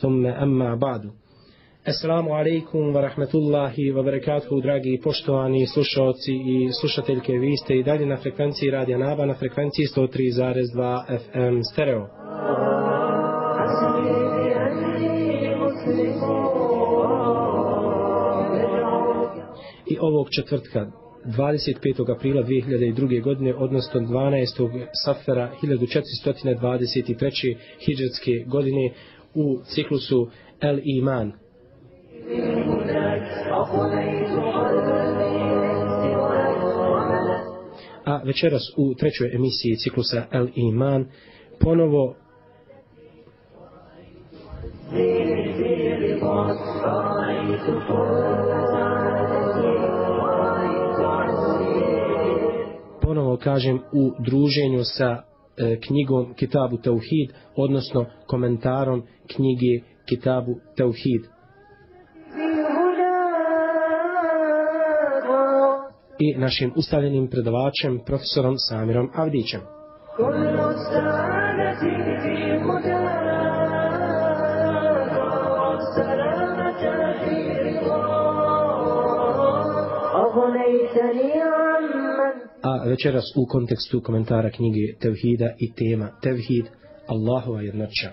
ثم أما بعد السلام عليكم ورحمة الله وبركاته دراجي بوشتواني سوشوتي اي سوشتل كويستي دالي نا frekvenciji راديا نابا na frekvenciji 103.2 FM ستريو I ovog četvrtka, 25. aprila 2002. godine, odnosno 12. safara 1423. hijđarske godine, u ciklusu El Iman. A večeras u trećoj emisiji ciklusa El Iman ponovo ponovo kažem u druženju sa knjigom Kitabu Tauhid, odnosno komentarom knjige Kitabu Tauhid. I našim ustavljenim predavačem, profesorom Samirom Avdićem. أغنيتني a večeras u kontekstu komentara knjige Tevhida i tema Tevhid, Allahova jednoća.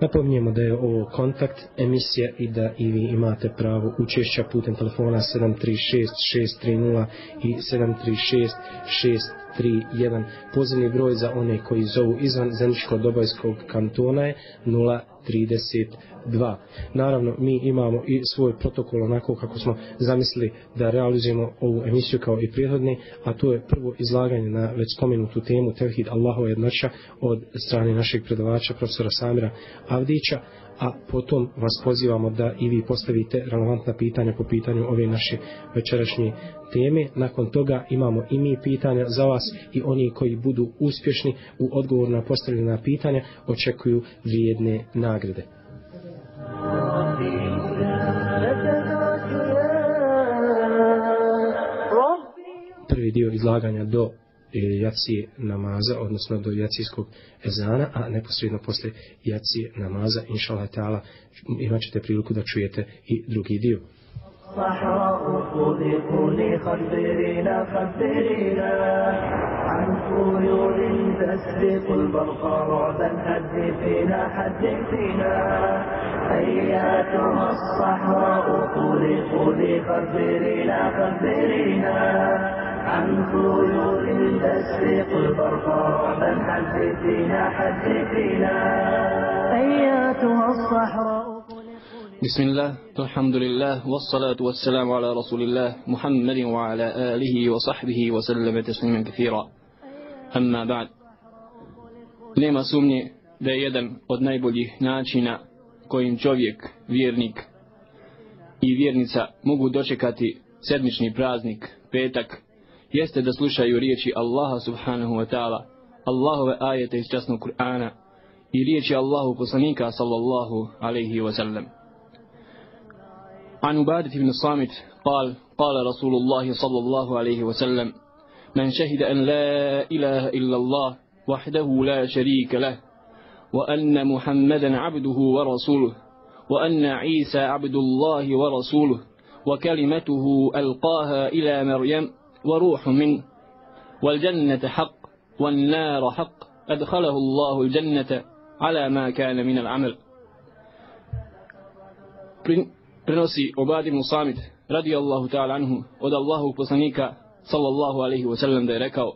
Napominjemo da je ovo kontakt emisija i da i vi imate pravo učešća putem telefona 736-630 i 736-631. Pozivni broj za one koji zovu izvan Zeničko-Dobojskog kantona je 032. Naravno, mi imamo i svoj protokol onako kako smo zamislili da realizujemo ovu emisiju kao i prijehodne, a to je prvo izlaganje na već spomenutu temu Tevhid Allahova jednoća od strane našeg predavača profesora Samira Avdića, a potom vas pozivamo da i vi postavite relevantna pitanja po pitanju ove naše večerašnje teme. Nakon toga imamo i mi pitanja za vas i oni koji budu uspješni u odgovoru na postavljena pitanja očekuju vrijedne nagrade. Prvi dio izlaganja do jacije namaza, odnosno do jacijskog ezana, a neposredno posle jacije namaza, inša Allah ta'ala, imat ćete priliku da čujete i drugi dio. صحراء خذقني خبرنا خبرنا عن طيور تسبق البرق رعبا حد فينا حد فينا أياتها الصحراء خذقني خبرنا خبرنا عن طيور تسبق البرق رعبا حد فينا حد فينا أياتها الصحراء بسم الله الحمد لله والصلاة والسلام على رسول الله محمد وعلى آله وصحبه وسلم تسليما كثيرا أما بعد nema sumnje da je jedan od najboljih načina kojim čovjek, vjernik i vjernica mogu dočekati sedmični praznik, petak, jeste da slušaju riječi Allaha subhanahu wa ta'ala, Allahove ajete iz časnog Kur'ana i riječi Allahu poslanika sallallahu alaihi wa sallam. عن عبادة بن الصامت قال قال رسول الله صلى الله عليه وسلم من شهد أن لا إله إلا الله وحده لا شريك له وأن محمدا عبده ورسوله وأن عيسى عبد الله ورسوله وكلمته ألقاها إلى مريم وروح منه والجنة حق والنار حق أدخله الله الجنة على ما كان من العمل prenosi Obad ibn Samit radi Allahu ta'ala anhu od Allahu poslanika sallallahu alaihi wa sallam da je rekao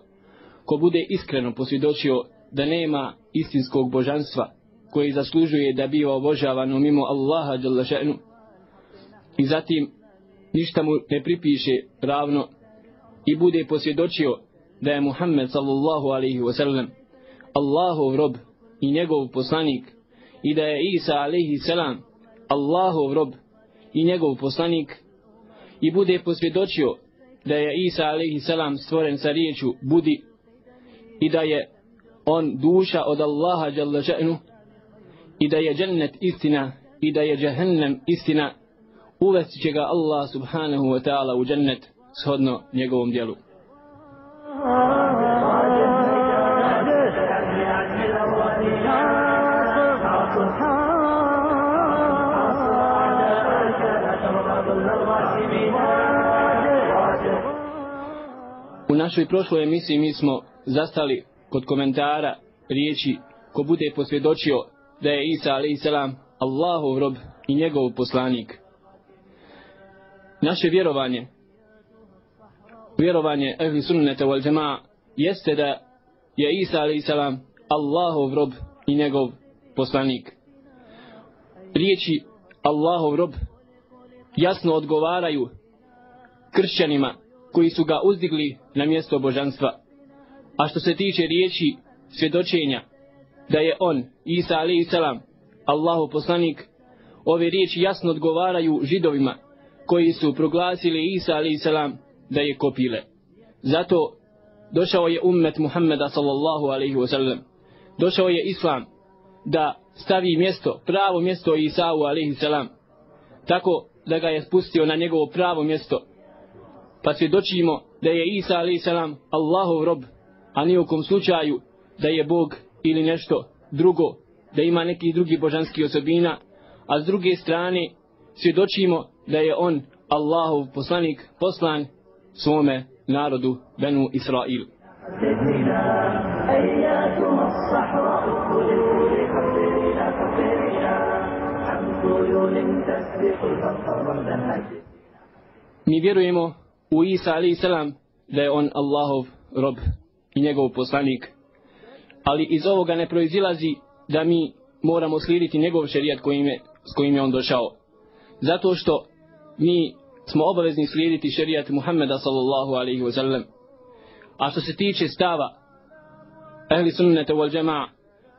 ko bude iskreno posvjedočio da nema istinskog božanstva koji zaslužuje da biva obožavano mimo Allaha jalla še'nu i zatim ništa mu ne pripiše ravno i bude posvjedočio da je Muhammed sallallahu alaihi wasallam Allahov rob i njegov poslanik i da je Isa alaihi selam Allahov rob i njegov poslanik i bude posvjedočio da je Isa alaihi selam stvoren sa riječu budi i da je on duša od Allaha jalla še'nu i da je džennet istina i da je džahannam istina uvesti će ga Allah subhanahu wa ta'ala u džennet shodno njegovom dijelu. U našoj prošloj emisiji mi smo zastali kod komentara riječi ko bude posvjedočio da je Isa a.s. Allahov rob i njegov poslanik. Naše vjerovanje vjerovanje ehli sunnete wal džema, jeste da je Isa a.s. Allahov rob i njegov poslanik. Riječi Allahov rob jasno odgovaraju kršćanima koji su ga uzdigli na mjesto božanstva. A što se tiče riječi svjedočenja da je on, Isa a.s. Allahov poslanik, ove riječi jasno odgovaraju židovima koji su proglasili Isa a.s da je kopile. Zato došao je ummet Muhammeda sallallahu alaihi wa sallam. Došao je Islam da stavi mjesto, pravo mjesto Isau alaihi salam. Tako da ga je spustio na njegovo pravo mjesto. Pa svjedočimo da je Isa alaihi salam Allahov rob, a nijekom slučaju da je Bog ili nešto drugo, da ima neki drugi božanski osobina, a s druge strane svjedočimo da je on Allahov poslanik poslan svome narodu Benu Israilu. Mi vjerujemo u Isa alaih salam da je on Allahov rob i njegov poslanik. Ali iz ovoga ne proizilazi da mi moramo slijediti njegov šerijat kojim je, s kojim je on došao. Zato što mi smo obavezni slijediti šerijat Muhammeda sallallahu alaihi wa sallam. A što se tiče stava ehli sunnete wal džema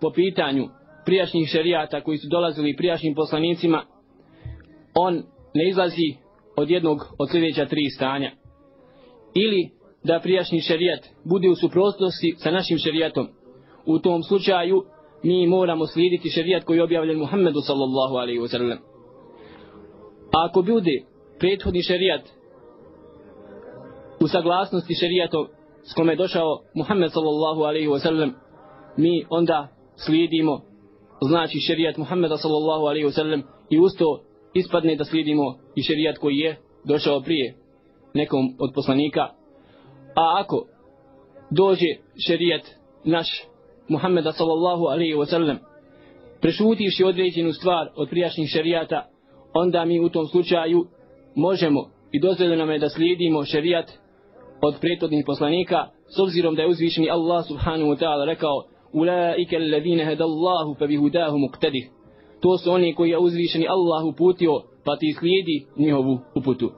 po pitanju prijašnjih šerijata koji su dolazili prijašnjim poslanicima, on ne izlazi od jednog od sljedeća tri stanja. Ili da prijašnji šerijat bude u suprotnosti sa našim šerijatom. U tom slučaju mi moramo slijediti šerijat koji je objavljen Muhammedu sallallahu alaihi wa sallam. A ako bude prethodni šerijat u saglasnosti šerijatom s kome je došao Muhammed sallallahu alaihi wa sallam, mi onda slijedimo znači šerijat Muhammeda sallallahu alaihi wa sallam i usto ispadne da slijedimo i šerijat koji je došao prije nekom od poslanika. A ako dođe šerijat naš Muhammeda sallallahu alaihi wa sallam prešutivši određenu stvar od prijašnjih šerijata, onda mi u tom slučaju možemo. I dozvoljeno nam je da slijedimo šerijat od prethodnih poslanika s obzirom da je uzvišeni Allah subhanahu wa ta'ala rekao Ulaike alladhina hadallahu fa bihudahu muqtadih. To su oni koji je uzvišeni Allah uputio, pa ti slijedi njihovu uputu.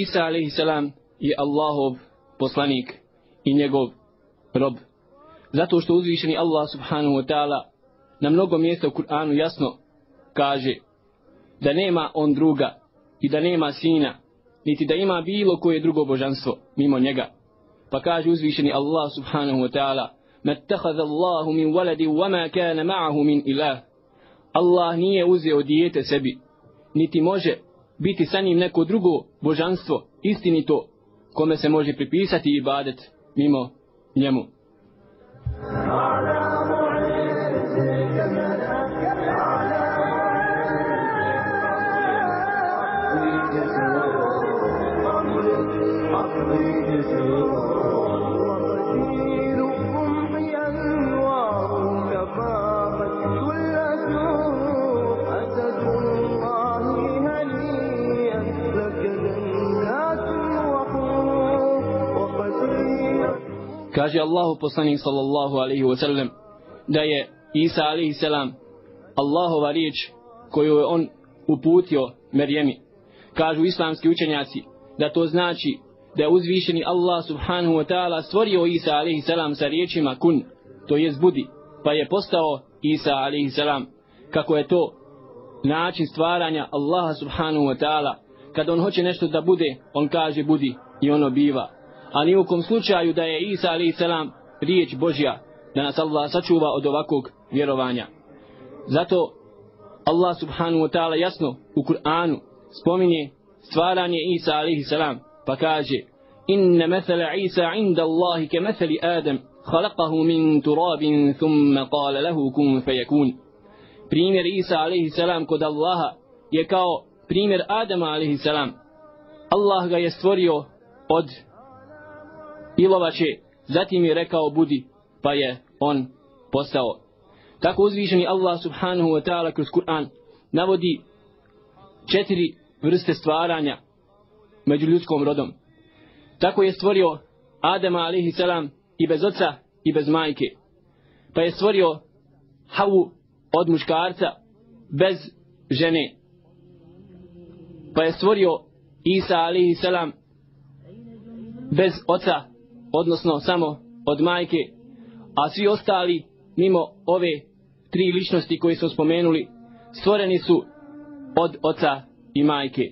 Isa alaihissalam je Allahov poslanik i njegov rob. Zato što uzvišeni Allah subhanahu wa ta'ala na mnogo mjesta u Kur'anu jasno kaže da nema on druga i da nema sina, niti da ima bilo koje drugo božanstvo mimo njega. Pa kaže uzvišeni Allah subhanahu wa ta'ala ما اتخذ الله من ولد وما كان معه من إله Allah nije uzeo dijete sebi, niti može biti sa njim neko drugo božanstvo, istinito, kome se može pripisati ibadet mimo njemu. Kaže Allahu poslanik sallallahu alaihi wa sallam da je Isa alaihi selam Allahova riječ koju je on uputio Merjemi. Kažu islamski učenjaci da to znači da je uzvišeni Allah subhanahu wa ta'ala stvorio Isa alaihi salam sa riječima kun, to je budi, pa je postao Isa alaihi selam. Kako je to način stvaranja Allaha subhanahu wa ta'ala. Kad on hoće nešto da bude, on kaže budi i ono biva a ni u kom slučaju da je Isa a.s. riječ Božja, da nas Allah sačuva od ovakvog vjerovanja. Zato Allah subhanahu wa ta'ala jasno u Kur'anu spominje stvaranje Isa a.s. pa kaže inna methala Isa inda Allahi ke methali Adam khalaqahu min turabin thumma qala lahu kun fayakun primjer Isa a.s. kod Allaha je kao primjer Adama a.s. Allah ga je stvorio od ilovače zatim je rekao budi pa je on postao tako uzvišeni Allah subhanahu wa ta'ala kroz Kur'an navodi četiri vrste stvaranja među ljudskom rodom. Tako je stvorio Adama alaihi salam i bez oca i bez majke. Pa je stvorio Havu od muškarca bez žene. Pa je stvorio Isa alaihi salam bez oca, odnosno samo od majke, a svi ostali mimo ove tri ličnosti koje smo spomenuli, stvoreni su od oca i majke.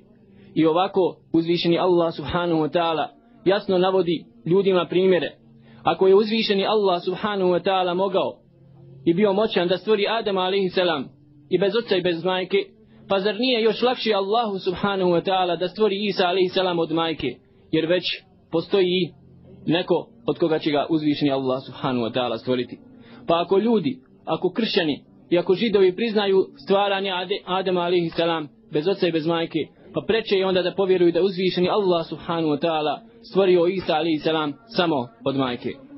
I ovako uzvišeni Allah subhanahu wa ta'ala jasno navodi ljudima primjere. Ako je uzvišeni Allah subhanahu wa ta'ala mogao i bio moćan da stvori Adama alaihi salam i bez oca i bez majke, pa zar nije još lakše Allahu subhanahu wa ta'ala da stvori Isa alaihi salam od majke, jer već postoji neko od koga će ga uzvišeni Allah subhanahu wa ta'ala stvoriti. Pa ako ljudi, ako kršćani i ako židovi priznaju stvaranje Adama alihi salam bez oca i bez majke, pa preče je onda da povjeruju da uzvišeni Allah subhanahu wa ta'ala stvorio Isa alihi salam samo od majke.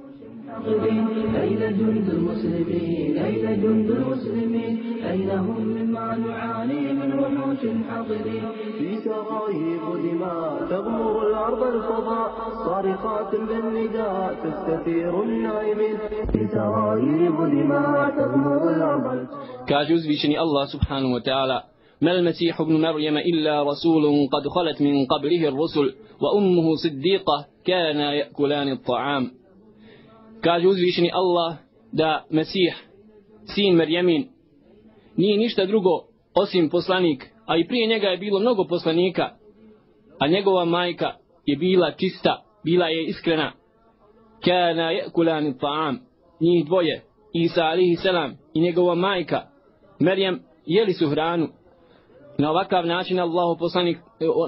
أين جند المسلمين؟ أين جند المسلمين؟ أين هم مما نعاني من وحوش حاضرين؟ في سرايب دماء تغمر الأرض الفضاء صارخات بالنداء تستثير النائمين في سرايب دماء تغمر الأرض كاجوز بشني الله سبحانه وتعالى. ما المسيح ابن مريم إلا رسول قد خلت من قبله الرسل وأمه صديقة كانا يأكلان الطعام. Kaže uzvišeni Allah da Mesih, sin Merjemin, nije ništa drugo osim poslanik, a i prije njega je bilo mnogo poslanika, a njegova majka je bila čista, bila je iskrena. Kana je kulani ta'am, njih dvoje, Isa alihi selam i njegova majka, Merjem, jeli su hranu. Na ovakav način Allah poslanik,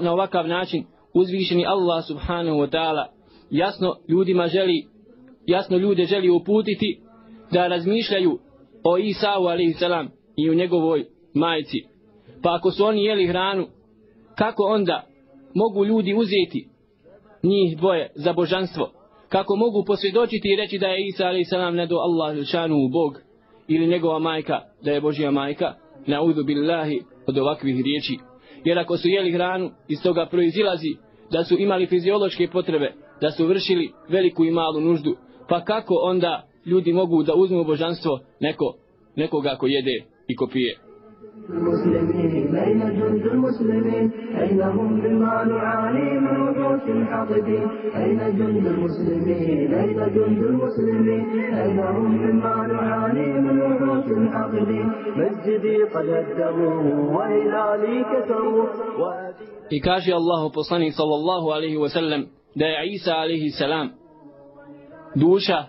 na ovakav način uzvišeni Allah subhanahu wa ta'ala jasno ljudima želi jasno ljude želi uputiti da razmišljaju o Isau a.s. i o njegovoj majci. Pa ako su oni jeli hranu, kako onda mogu ljudi uzeti njih dvoje za božanstvo? Kako mogu posvjedočiti i reći da je Isa a.s. ne do Allah šanu u Bog ili njegova majka da je Božja majka? Na udu billahi od ovakvih riječi. Jer ako su jeli hranu, iz toga proizilazi da su imali fiziološke potrebe, da su vršili veliku i malu nuždu, pa kako onda ljudi mogu da uzmu božanstvo neko, nekoga ko jede i ko pije. المسلمين أين جند المسلمين أين هم مما نعاني من وحوش حاقدين أين جند المسلمين أين جند المسلمين أين هم مما نعاني من وحوش حاقدين مسجدي قد هدموا وهلالي كسروا I kaže Allahu poslanik sallallahu alaihi wa sallam da je Isa alaihi salam duša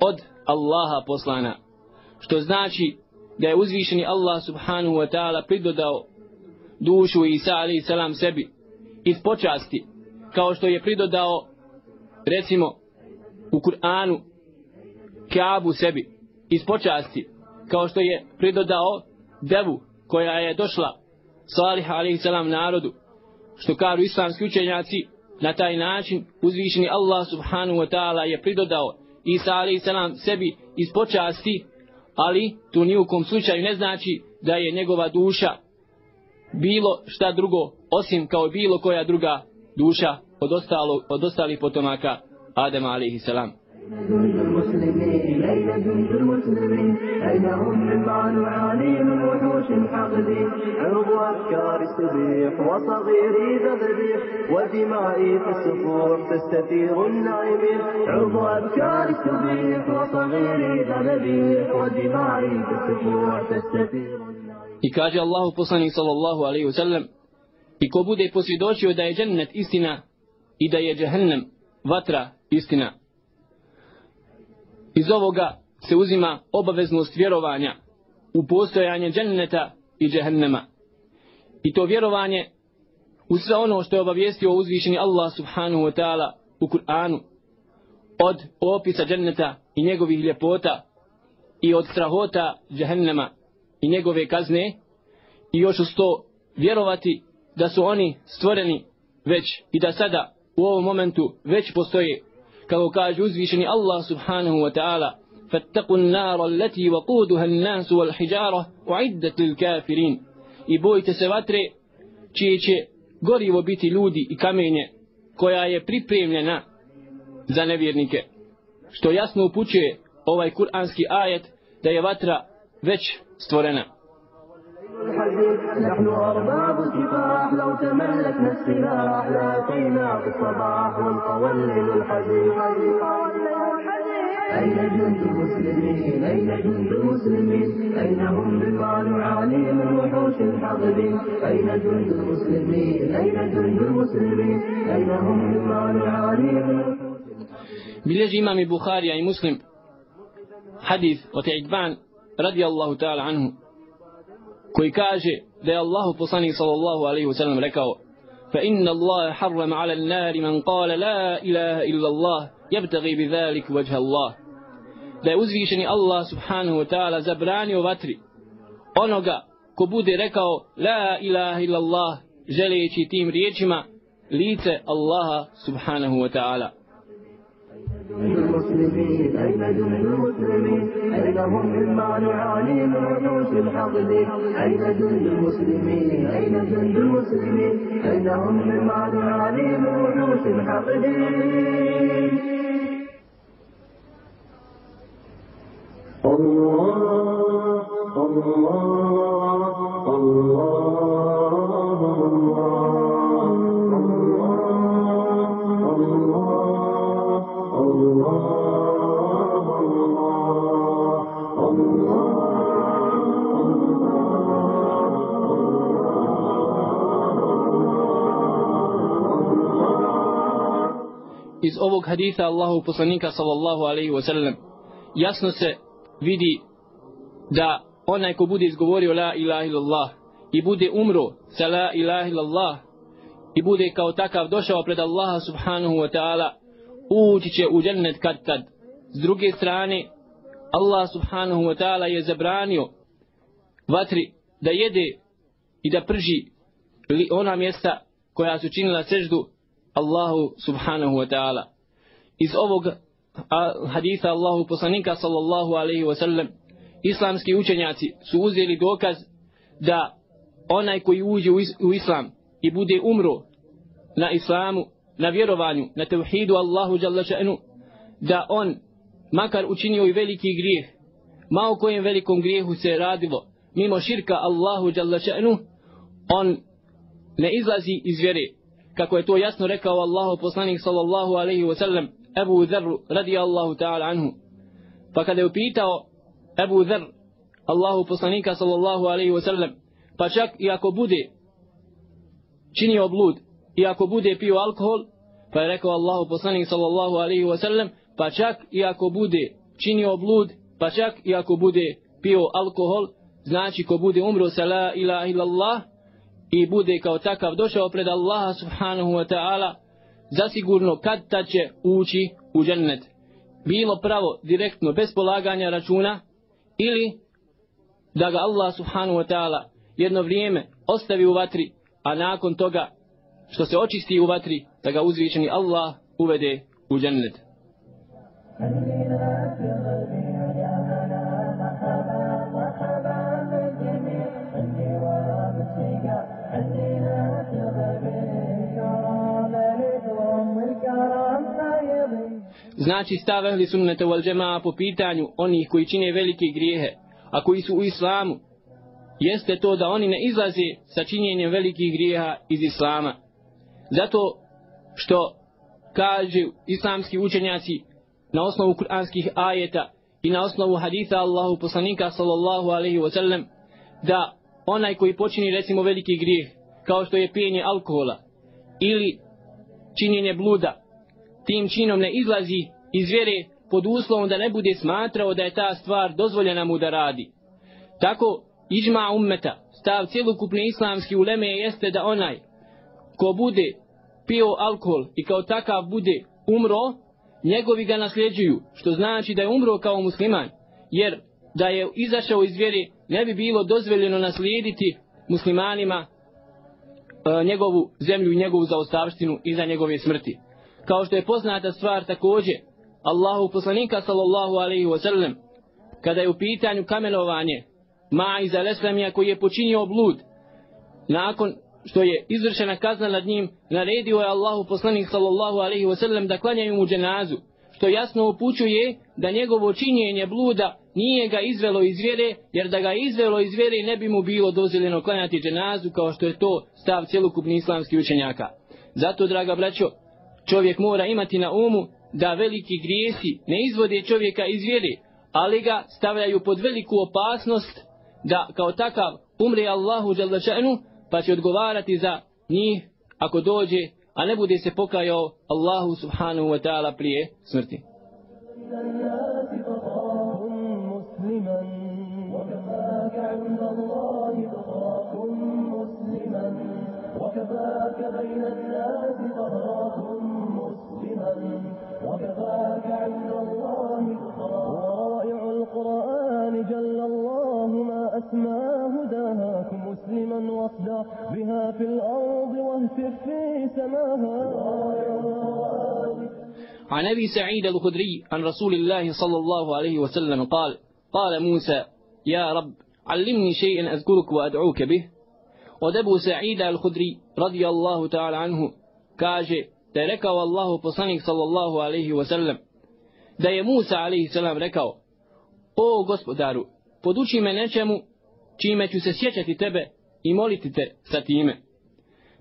od Allaha poslana. Što znači da je uzvišeni Allah subhanahu wa ta'ala pridodao dušu Isa alaihi salam sebi iz počasti kao što je pridodao recimo u Kur'anu Kaabu sebi iz počasti kao što je pridodao devu koja je došla Salih alaihi salam narodu što kažu islamski učenjaci Na taj način uzvišeni Allah subhanahu wa ta'ala je pridodao Isa alaih salam sebi iz počasti, ali to nijukom slučaju ne znači da je njegova duša bilo šta drugo osim kao bilo koja druga duša od, ostalo, od ostalih potomaka Adama alaihi salam. أين جند المسلمين أين هم مما نعاني من وحوش حقدي عرض أفكار استبيح وصغيري ذبذبيح ودمائي في السفوح تستثير النائمين عرض أفكار استبيح وصغيري ذبذبيح ودمائي في السفوح تستثير I kaže Allahu poslanik sallallahu alaihi wasallam i ko bude posvjedočio da je džennet istina i da je džahannam vatra istina. Iz ovoga se uzima obaveznost vjerovanja u postojanje dženneta i džehennema. I to vjerovanje u sve ono što je obavijestio uzvišeni Allah subhanahu wa ta'ala u Kur'anu od opisa dženneta i njegovih ljepota i od strahota džehennema i njegove kazne i još uz to vjerovati da su oni stvoreni već i da sada u ovom momentu već postoje kako kaže uzvišeni Allah subhanahu wa ta'ala فاتقوا النار التي وقودها الناس والحجارة وعدت للكافرين i bojite se vatre čije će gorivo biti ljudi i kamenje koja je pripremljena za nevjernike što jasno upućuje ovaj kuranski ajet da je vatra već stvorena نحن أرباب الكفاح لو تملكنا السلاح لاقينا في الصباح ونقولل الحزين أين جند المسلمين؟ أين جند المسلمين؟ أين هم بما نعاني من وحوش الحضر أين جند المسلمين؟ أين جند المسلمين؟ أين هم من وحوش بلجي إمام بخاري أي مسلم حديث وتعجبان رضي الله تعالى عنه koji kaže da je Allahu poslanik sallallahu alejhi ve sellem rekao fa inna Allaha harrama ala an-nari man qala la ilaha illa Allah yabtaghi bi wajha Allah. Da je uzvišeni Allah subhanahu wa ta'ala zabranio vatri onoga ko bude rekao la ilaha illa Allah želeći tim riječima lice Allaha subhanahu wa ta'ala. أين جند المسلمين أين هم مما نعاني من وحوش الحقد؟ أين جند المسلمين أين جند المسلمين؟ أين هم مما نعاني من وحوش الحقد؟ Iz ovog haditha Allahu poslanika sallallahu alaihi wa sallam. Jasno se vidi da onaj ko bude izgovorio la ilaha illallah i bude umro sa la ilaha illallah i bude kao takav došao pred Allaha subhanahu wa ta'ala ući će u džennet kad tad s druge strane Allah subhanahu wa ta'ala je zabranio vatri da jede i da prži ona mjesta koja su činila seždu Allahu subhanahu wa ta'ala. Iz ovog haditha Allahu poslanika sallallahu alaihi wa sallam islamski učenjaci su uzeli dokaz da onaj koji uđe u islam i bude umro na islamu, na vjerovanju, na tevhidu Allahu jalla še'nu, da on makar učinio i veliki grijeh, ma o kojem velikom grijehu se radilo, mimo širka Allahu jalla še'nu, on ne izlazi iz vjere, kako je to jasno rekao Allahu poslanik sallallahu alaihi wa sallam Ebu Dharr radi Allahu ta'ala anhu. Pa kada je upitao Ebu Dharr Allahu poslanika sallallahu alaihi wa sallam pa čak i ako bude činio blud i ako bude pio alkohol pa je rekao Allahu poslanik sallallahu alaihi wa sallam pa čak i ako bude činio blud pa čak i ako bude pio alkohol znači ko bude umro sa la ilaha illallah i bude kao takav došao pred Allaha subhanahu wa ta'ala, zasigurno kad ta će ući u džennet. Bilo pravo, direktno, bez polaganja računa, ili da ga Allah subhanahu wa ta'ala jedno vrijeme ostavi u vatri, a nakon toga što se očisti u vatri, da ga uzvičeni Allah uvede u džennet. Znači stav ehli sunnete wal džemaa po pitanju onih koji čine velike grijehe, a koji su u islamu, jeste to da oni ne izlaze sa činjenjem velikih grijeha iz islama. Zato što kaže islamski učenjaci na osnovu kuranskih ajeta i na osnovu haditha Allahu poslanika sallallahu alaihi wa sallam da onaj koji počini recimo veliki grijeh kao što je pijenje alkohola ili činjenje bluda tim činom ne izlazi iz vjere pod uslovom da ne bude smatrao da je ta stvar dozvoljena mu da radi. Tako, iđma ummeta, stav cijelokupne islamske uleme jeste da onaj ko bude pio alkohol i kao takav bude umro, njegovi ga nasljeđuju, što znači da je umro kao musliman, jer da je izašao iz vjere ne bi bilo dozvoljeno naslijediti muslimanima e, njegovu zemlju i njegovu zaostavštinu iza njegove smrti. Kao što je poznata stvar također, Allahu poslanika sallallahu alaihi wa sallam, kada je u pitanju kamenovanje Ma'iza Leslamija koji je počinio blud, nakon što je izvršena kazna nad njim, naredio je Allahu poslanik sallallahu alaihi wa sallam da klanjaju mu dženazu, što jasno upućuje da njegovo činjenje bluda nije ga izvelo iz vjere, jer da ga izvelo iz vjere ne bi mu bilo dozvoljeno klanjati dženazu kao što je to stav cjelokupni islamski učenjaka. Zato, draga braćo, čovjek mora imati na umu da veliki grijesi ne izvode čovjeka iz vjere, ali ga stavljaju pod veliku opasnost da kao takav umre Allahu dželdačanu pa će odgovarati za njih ako dođe, a ne bude se pokajao Allahu subhanahu wa ta'ala prije smrti. وكفاك بين الناس القرآن جل الله ما أسمى هداها مسلما واصدع بها في الأرض واهتف في سماها عن أبي سعيد الخدري عن رسول الله صلى الله عليه وسلم قال قال موسى يا رب علمني شيئا أذكرك وأدعوك به. ودبو سعيد الخدري رضي الله تعالى عنه كاجي da je rekao Allahu poslanik sallallahu alaihi wa sallam, da je Musa alaihi sallam rekao, O gospodaru, poduči me nečemu čime ću se sjećati tebe i moliti te sa time.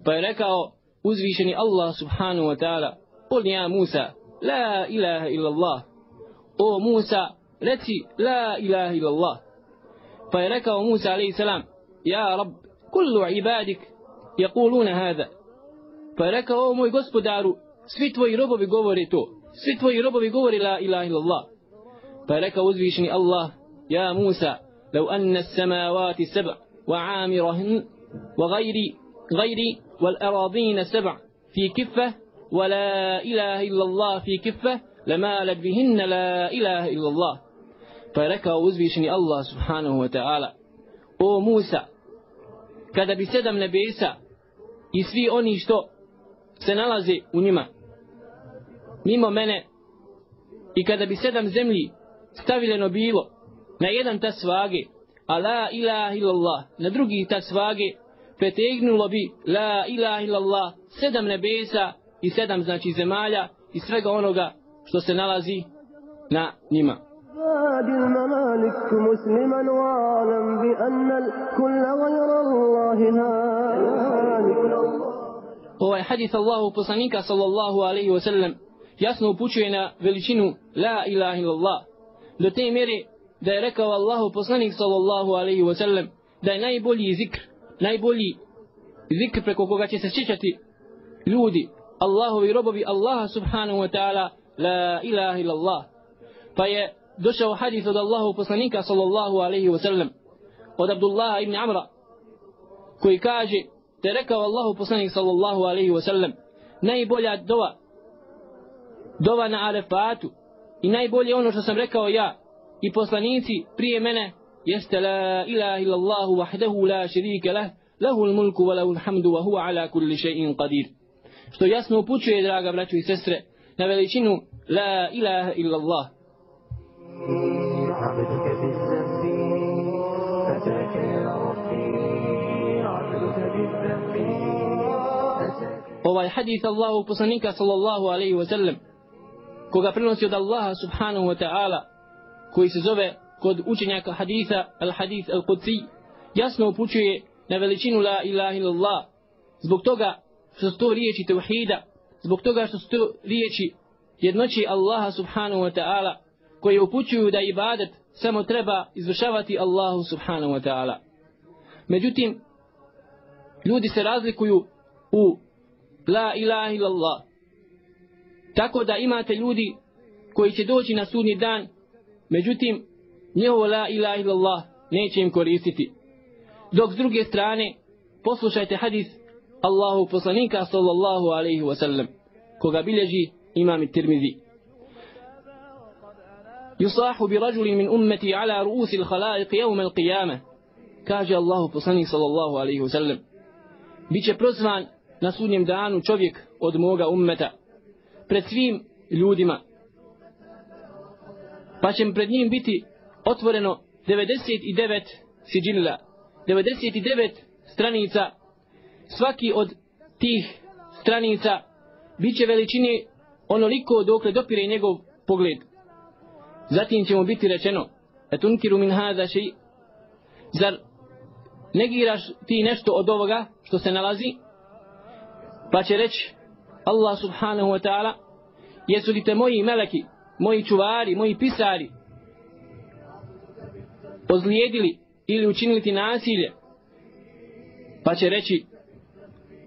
Pa je rekao uzvišeni Allah subhanu wa ta'ala, O ja Musa, la ilaha illa Allah. O Musa, reci la ilaha illa Allah. Pa je rekao Musa a.s. Ja Rab, kullu ibadik, je kuluna hada. Pa je rekao, o moj gospodaru, svi tvoji robovi govori to. Svi tvoji robovi govori la ilaha illa Allah. فلك وزيشني الله يا موسى لو أن السماوات سبع وعامرهن وغيري غيري والأراضين سبع في كفة ولا إله إلا الله في كفة لما بهن لا إله إلا الله. فلك وزيشني الله سبحانه وتعالى. أو موسى kada bi sedam nebesa i svi oni što se nalaze u njima mimo mene i kada bi sedam zemlji stavljeno bilo na jedan ta svage a la ilaha illallah na drugi ta svage pretegnulo bi la ilaha illallah sedam nebesa i sedam znači zemalja i svega onoga što se nalazi na njima الممالك مسلما واعلم بأن الكل غير الله هالك ovaj hadis Allahu poslanika sallallahu alaihi wa sallam jasno upućuje na veličinu la ilaha illallah do te mjere da je rekao Allahu poslanik sallallahu alaihi wasallam da je najbolji zikr najbolji zikr preko koga će se sjećati ljudi Allahovi robovi Allaha subhanahu wa ta'ala la ilaha illallah. Pa je došao hadis od Allahu poslanika sallallahu alaihi wasallam od Abdullah ibn Amra koji kaže te rekao Allahu poslanik sallallahu alaihi wasallam najbolja dova dova na arefatu i najbolje ono što sam rekao ja i poslanici prije mene jeste la ilaha illallahu wahdahu la sharika lah lahul mulku wa lahul hamdu wa huwa ala kulli shay'in qadir. Što jasno upućuje draga braćo i sestre na veličinu la ilaha illallah. Ovaj hadith Allahu poslanika sallallahu alaihi wa sallam koga prenosi od Allaha subhanahu wa ta'ala koji se zove kod učenjaka haditha al hadith al qudsi jasno upućuje na veličinu la ilaha illallah zbog toga što su to riječi tevhida zbog toga što su to riječi jednoći Allaha subhanahu wa ta'ala koji upućuju da ibadet samo treba izvršavati Allahu subhanahu wa ta'ala međutim ljudi se razlikuju u La ilaha illallah. Tako da imate ljudi koji će doći na sudnji dan, međutim, njehovo la ilaha illallah neće im koristiti. Dok s druge strane, poslušajte hadis Allahu poslanika sallallahu alaihi wa sallam, koga bilježi imam tirmizi. Yusahu bi rajulin min ummeti ala ruusi l'halaiq jevme l'qiyame, kaže Allahu poslanik sallallahu alaihi wa sallam. Biće prozvan na sudnjem danu čovjek od moga ummeta, pred svim ljudima. Pa će pred njim biti otvoreno 99 siđinila, 99 stranica, svaki od tih stranica bit će veličini onoliko dokle dopire njegov pogled. Zatim će mu biti rečeno, etunkiru min hada še, zar negiraš ti nešto od ovoga što se nalazi? Pa će reći, Allah subhanahu wa ta'ala, jesu li te moji meleki, moji čuvari, moji pisari, ozlijedili ili učinili ti nasilje, pa će reći,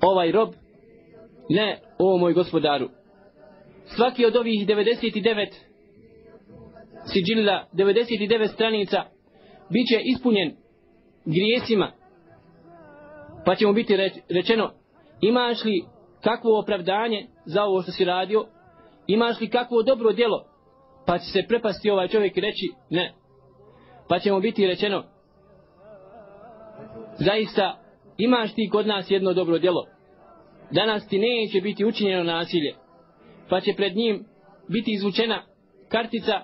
ovaj rob, ne, o moj gospodaru. Svaki od ovih 99 siđila, 99 stranica, bit će ispunjen grijesima, pa će mu biti rečeno, imaš li kakvo opravdanje za ovo što si radio, imaš li kakvo dobro djelo, pa će se prepasti ovaj čovjek i reći, ne, pa će mu biti rečeno, zaista imaš ti kod nas jedno dobro djelo, danas ti neće biti učinjeno nasilje, pa će pred njim biti izvučena kartica,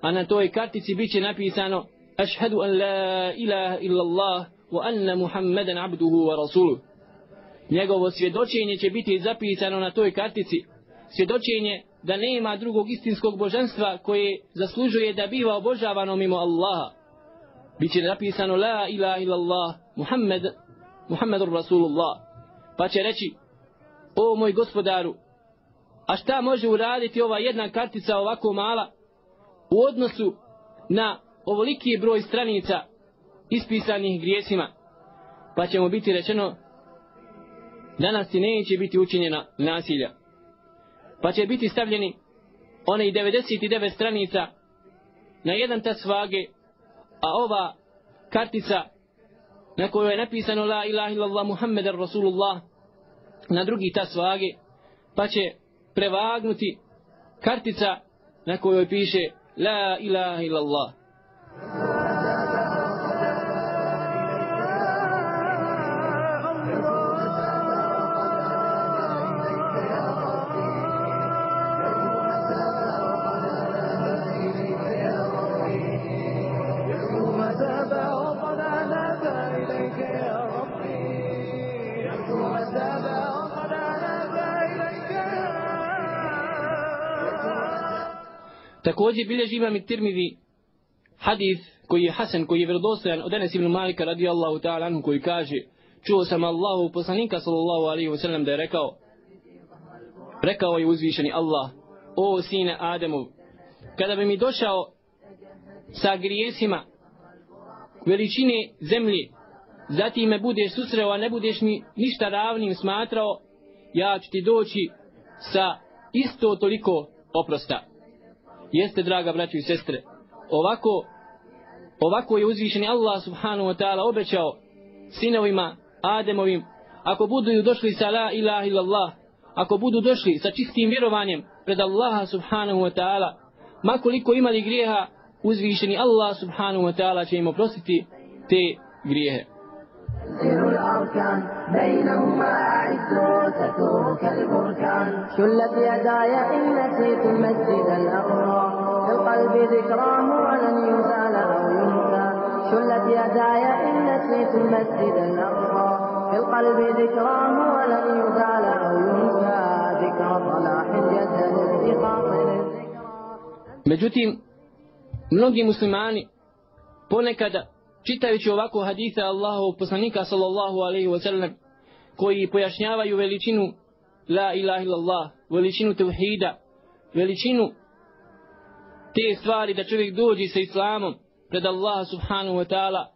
a na toj kartici bit će napisano, ašhadu an la ilaha illallah, wa anna Muhammedan abduhu wa rasuluh. Njegovo svjedočenje će biti zapisano na toj kartici. Svjedočenje da nema drugog istinskog božanstva koje zaslužuje da biva obožavano mimo Allaha. Biće napisano la ilaha illallah Muhammed, Muhammedur Rasulullah. Pa će reći, o moj gospodaru, a šta može uraditi ova jedna kartica ovako mala u odnosu na ovoliki broj stranica ispisanih grijesima? Pa će mu biti rečeno, danas ti neće biti učinjena nasilja. Pa će biti stavljeni one i 99 stranica na jedan tas vage, a ova kartica na kojoj je napisano la ilaha illallah muhammedar rasulullah na drugi tas vage, pa će prevagnuti kartica na kojoj piše la ilaha illallah. Također bilježi imam i tirmivi hadis koji je Hasan, koji je vjerodostojan od Enes ibn Malika radijallahu ta'ala anhu koji kaže čuo sam Allahu poslanika sallallahu alaihi wa sallam da je rekao rekao je uzvišeni Allah o sine Ademov kada bi mi došao sa grijesima veličine zemlje zatim me budeš susreo a ne budeš mi ništa ravnim smatrao ja ću ti doći sa isto toliko oprosta jeste draga braćo i sestre ovako ovako je uzvišeni Allah subhanahu wa ta'ala obećao sinovima Ademovim ako budu došli sa la ilaha illallah ako budu došli sa čistim vjerovanjem pred Allaha subhanahu wa ta'ala makoliko imali grijeha uzvišeni Allah subhanahu wa ta'ala će im oprostiti te grijehe. الأركان بينهما أعز تثور كالبركان شلت يداي إن نسيت المسجد الأقرى. في القلب ذكراه ولن يزال أو ينسى. شلت يداي إن نسيت المسجد الأقرى. في القلب ذكراه ولن يزال أو ينسى. ذكر صلاح الجسد في خاطر Međutim, mnogi muslimani ponekada čitajući ovako hadise Allahov poslanika sallallahu alaihi wa sallam koji pojašnjavaju veličinu la ilaha illallah, veličinu tevhida, veličinu te stvari da čovjek dođe sa islamom pred Allaha subhanahu wa ta'ala,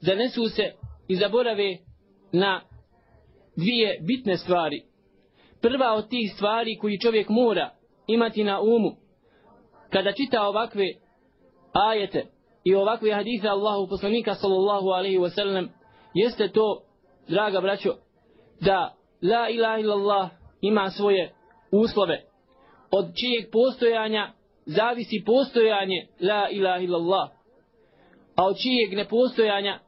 zanesu se i zaborave na dvije bitne stvari. Prva od tih stvari koji čovjek mora imati na umu kada čita ovakve ajete i ovakve hadise Allahu poslanika sallallahu alaihi wasallam jeste to, draga braćo, da la ilaha illallah ima svoje uslove od čijeg postojanja zavisi postojanje la ilaha illallah a od čijeg nepostojanja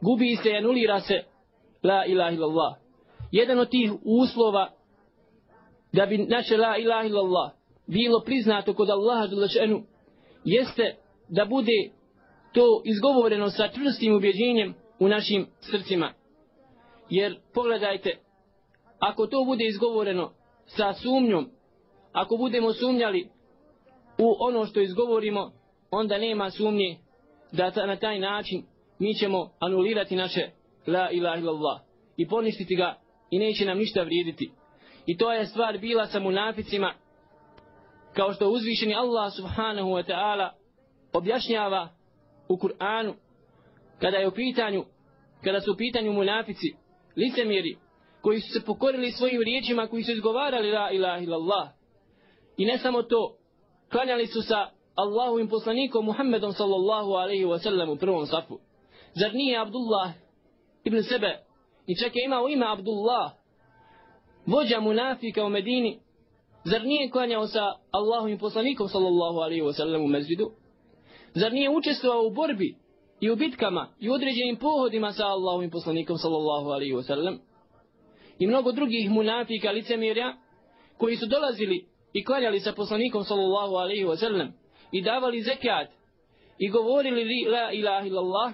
gubi se i anulira se la ilaha illallah. Jedan od tih uslova da bi naše la ilaha illallah bilo priznato kod Allaha dželešenu jeste da bude to izgovoreno sa čvrstim ubjeđenjem u našim srcima. Jer pogledajte, ako to bude izgovoreno sa sumnjom, ako budemo sumnjali u ono što izgovorimo, onda nema sumnje da ta, na taj način mi ćemo anulirati naše la ilaha illallah i poništiti ga i neće nam ništa vrijediti. I to je stvar bila sa munaficima kao što uzvišeni Allah subhanahu wa ta'ala objašnjava u Kur'anu kada je u pitanju kada su u pitanju munafici licemjeri koji su se pokorili svojim riječima koji su izgovarali la ilaha illallah. I ne samo to klanjali su sa Allahovim poslanikom Muhammedom sallallahu alaihi wa sallam u prvom safu. Zar nije Abdullah ibn Sebe i čak je imao ime Abdullah vođa munafika u Medini zar nije klanjao sa Allahovim poslanikom sallallahu alaihi wa sallam u mezvidu Zar nije učestvovao u borbi i u bitkama i u određenim pohodima sa Allahovim poslanikom sallallahu alaihi wa sallam? I mnogo drugih munafika licemirja koji su dolazili i klanjali sa poslanikom sallallahu alaihi wa sallam i davali zekat i govorili li la ilaha illallah.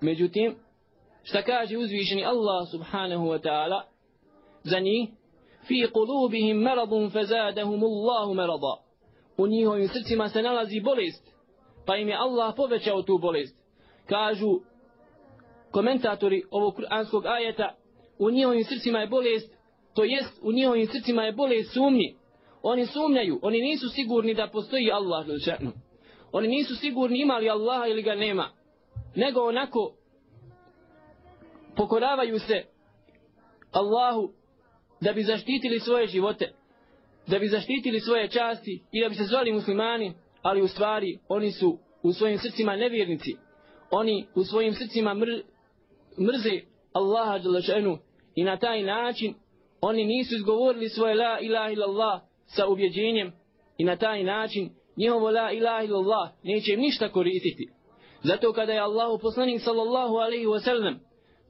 Međutim šta kaže uzvišeni Allah subhanahu wa ta'ala? Za njih fi qulubihim maradun fazadahum Allahu marada. U njihovim srcima se nalazi bolest pa im je Allah povećao tu bolest. Kažu komentatori ovog kuranskog ajeta, u njihovim srcima je bolest, to jest u njihovim srcima je bolest sumnji. Oni sumnjaju, oni nisu sigurni da postoji Allah še'nu. Oni nisu sigurni ima li Allaha ili ga nema. Nego onako pokoravaju se Allahu da bi zaštitili svoje živote, da bi zaštitili svoje časti i da bi se zvali muslimani, ali u stvari oni su u svojim srcima nevjernici. Oni u svojim srcima mr, mrze Allaha dželašenu i na taj način oni nisu izgovorili svoje la ilaha illallah sa ubjeđenjem i na taj način njihovo la ilaha illallah neće im ništa koristiti. Zato kada je Allahu poslanik sallallahu alaihi wasallam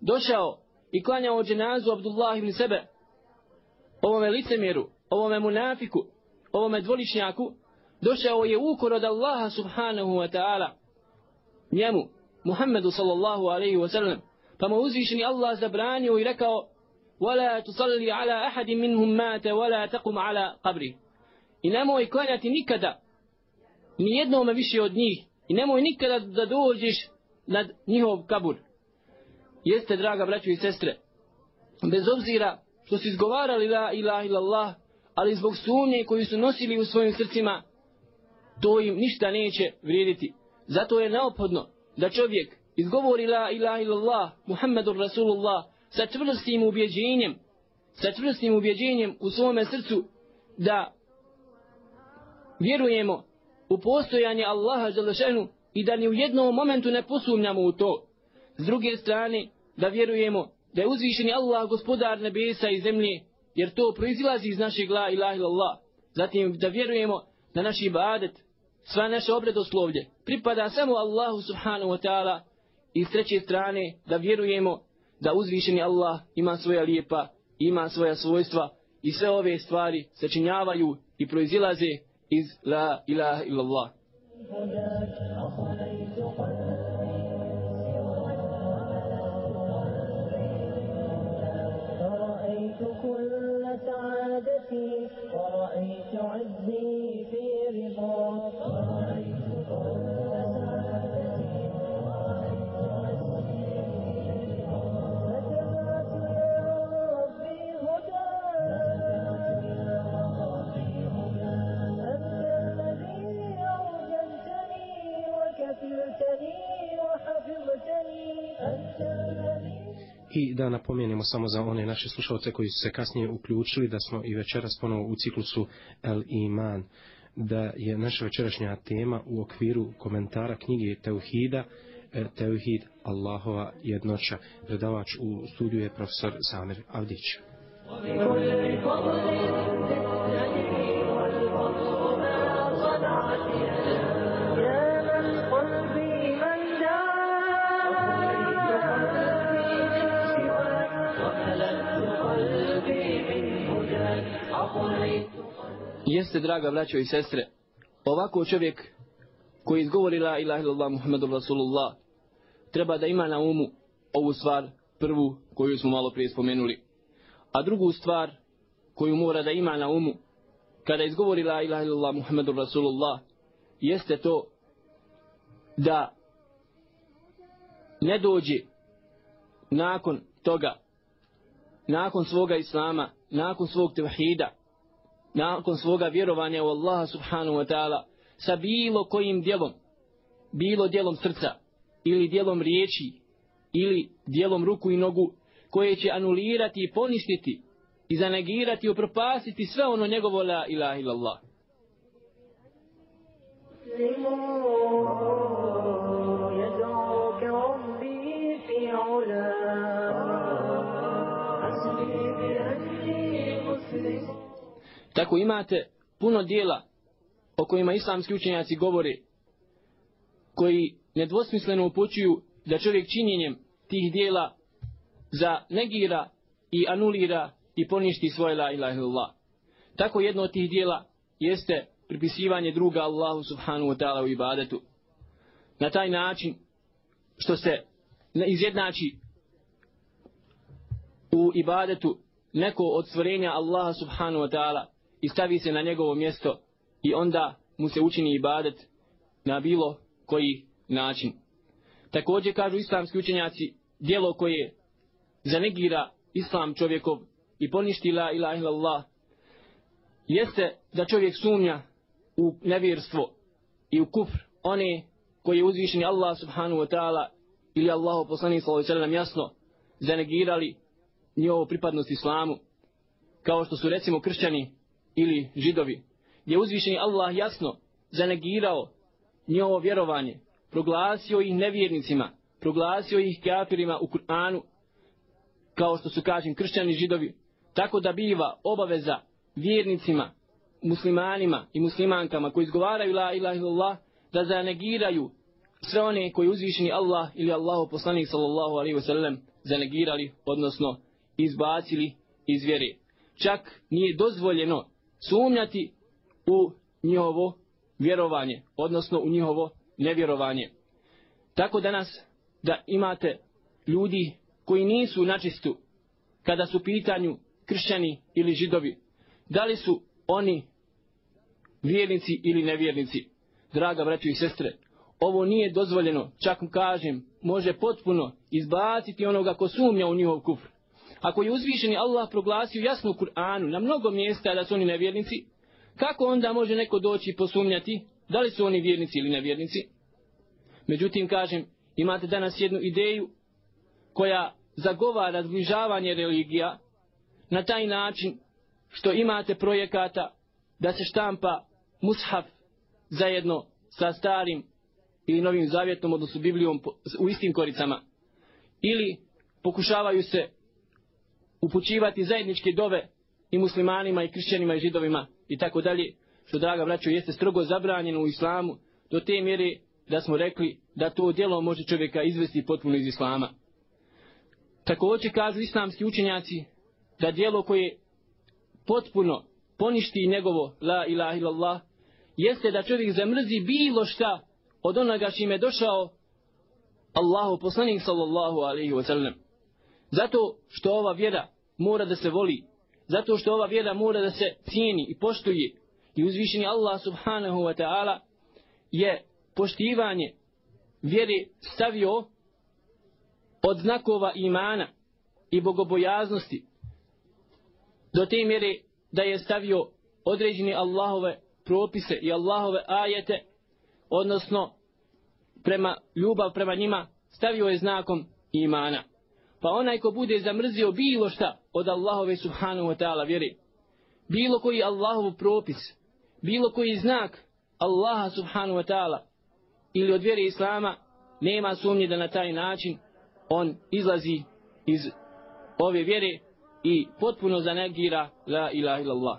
došao i klanjao dženazu Abdullah ibn sebe ovome licemjeru, ovome munafiku, ovome dvoličnjaku, došao je ukor od Allaha subhanahu wa ta'ala njemu, Muhammedu sallallahu alaihi wa sallam, pa mu uzvišeni Allah zabranio i rekao وَلَا تُصَلِّ عَلَى أَحَدٍ مِّنْهُمْ مَاتَ وَلَا تَقُمْ عَلَى قَبْرِ I nemoj klanjati nikada ni jednome više od njih i nemoj nikada da dođeš nad njihov kabur. Jeste, draga braćo i sestre, bez obzira što su izgovarali la ilaha illallah, ali zbog sumnje koju su nosili u svojim srcima, to im ništa neće vrijediti. Zato je neophodno da čovjek izgovori la ilaha illallah, Muhammedur Rasulullah, sa čvrstim ubjeđenjem, sa čvrstim ubjeđenjem u svome srcu da vjerujemo u postojanje Allaha Đalešenu i da ni u jednom momentu ne posumnjamo u to. S druge strane, da vjerujemo da je uzvišeni Allah gospodar nebesa i zemlje, jer to proizilazi iz našeg la ilaha illallah. Zatim da vjerujemo da naš ibadet, sva naše obredoslovlje pripada samo Allahu subhanahu wa ta'ala i s treće strane da vjerujemo da uzvišeni Allah ima svoja lijepa, ima svoja svojstva i sve ove stvari sačinjavaju i proizilaze iz la ilaha illallah. سعادتي ورأيت عزي في رضاك ورأيت I da napomenemo samo za one naše slušalce koji su se kasnije uključili da smo i večeras ponovo u ciklusu El Iman, da je naša večerašnja tema u okviru komentara knjige Teuhida, e, Teuhid Allahova jednoća. Predavač u studiju je profesor Samir Avdić. Jeste, draga braćo i sestre, ovako čovjek koji izgovori la ilaha illallah Muhammedu Rasulullah treba da ima na umu ovu stvar prvu koju smo malo prije spomenuli. A drugu stvar koju mora da ima na umu kada izgovori la ilaha illallah Muhammedu Rasulullah jeste to da ne dođe nakon toga nakon svoga islama nakon svog tevhida nakon svoga vjerovanja u Allaha subhanahu wa ta'ala sa bilo kojim dijelom, bilo dijelom srca ili dijelom riječi ili dijelom ruku i nogu koje će anulirati i poništiti i zanegirati i upropasiti sve ono njegovo la ilaha illallah. Tako imate puno dijela o kojima islamski učenjaci govore koji nedvosmisleno upućuju da čovjek činjenjem tih dijela za negira i anulira i poništi svoje la ilaha illallah. Tako jedno od tih dijela jeste pripisivanje druga Allahu subhanahu wa ta'ala u ibadetu. Na taj način što se izjednači u ibadetu neko od stvorenja Allaha subhanahu wa ta'ala i stavi se na njegovo mjesto i onda mu se učini ibadet na bilo koji način. Također kažu islamski učenjaci, dijelo koje zanegira islam čovjekov i poništi la ilaha illallah, jeste da čovjek sumnja u nevjerstvo i u kufr one koji je uzvišeni Allah subhanahu wa ta'ala ili Allahu poslanik sallallahu alejhi ve sellem jasno zanegirali njihovu pripadnost islamu kao što su recimo kršćani ili židovi, gdje uzvišeni Allah jasno zanegirao njovo vjerovanje, proglasio ih nevjernicima, proglasio ih kafirima u Kur'anu, kao što su kažem kršćani židovi, tako da biva obaveza vjernicima, muslimanima i muslimankama koji izgovaraju la ilaha illallah, da zanegiraju sve one koji uzvišeni Allah ili Allahu poslanik sallallahu alaihi wa sallam zanegirali, odnosno izbacili iz vjere. Čak nije dozvoljeno sumnjati u njihovo vjerovanje, odnosno u njihovo nevjerovanje. Tako danas da imate ljudi koji nisu načistu kada su pitanju kršćani ili židovi, da li su oni vjernici ili nevjernici. Draga braćo i sestre, ovo nije dozvoljeno, čak mu kažem, može potpuno izbaciti onoga ko sumnja u njihov kufr. Ako je uzvišeni Allah proglasio jasno u Kur'anu na mnogo mjesta da su oni nevjernici, kako onda može neko doći i posumnjati da li su oni vjernici ili nevjernici? Međutim, kažem, imate danas jednu ideju koja zagovara zbližavanje religija na taj način što imate projekata da se štampa mushaf zajedno sa starim ili novim zavjetom, odnosno Biblijom u istim koricama. Ili pokušavaju se upućivati zajedničke dove i muslimanima i kršćanima i židovima i tako dalje, što draga braćo jeste strogo zabranjeno u islamu do te mjere da smo rekli da to djelo može čovjeka izvesti potpuno iz islama. Također kažu islamski učenjaci da djelo koje potpuno poništi njegovo la ilaha illallah jeste da čovjek zamrzi bilo šta od onoga čime došao Allahu poslanik sallallahu alaihi wa sallam. Zato što ova vjera mora da se voli. Zato što ova vjera mora da se cijeni i poštuje. I uzvišeni Allah subhanahu wa ta'ala je poštivanje vjere stavio od znakova imana i bogobojaznosti do te mjere da je stavio određene Allahove propise i Allahove ajete odnosno prema ljubav prema njima stavio je znakom imana Pa onaj ko bude zamrzio bilo šta od Allahove subhanahu wa ta'ala vjeri, bilo koji Allahov propis, bilo koji znak Allaha subhanahu wa ta'ala ili od vjere Islama, nema sumnje da na taj način on izlazi iz ove vjere i potpuno zanegira la ilaha illallah.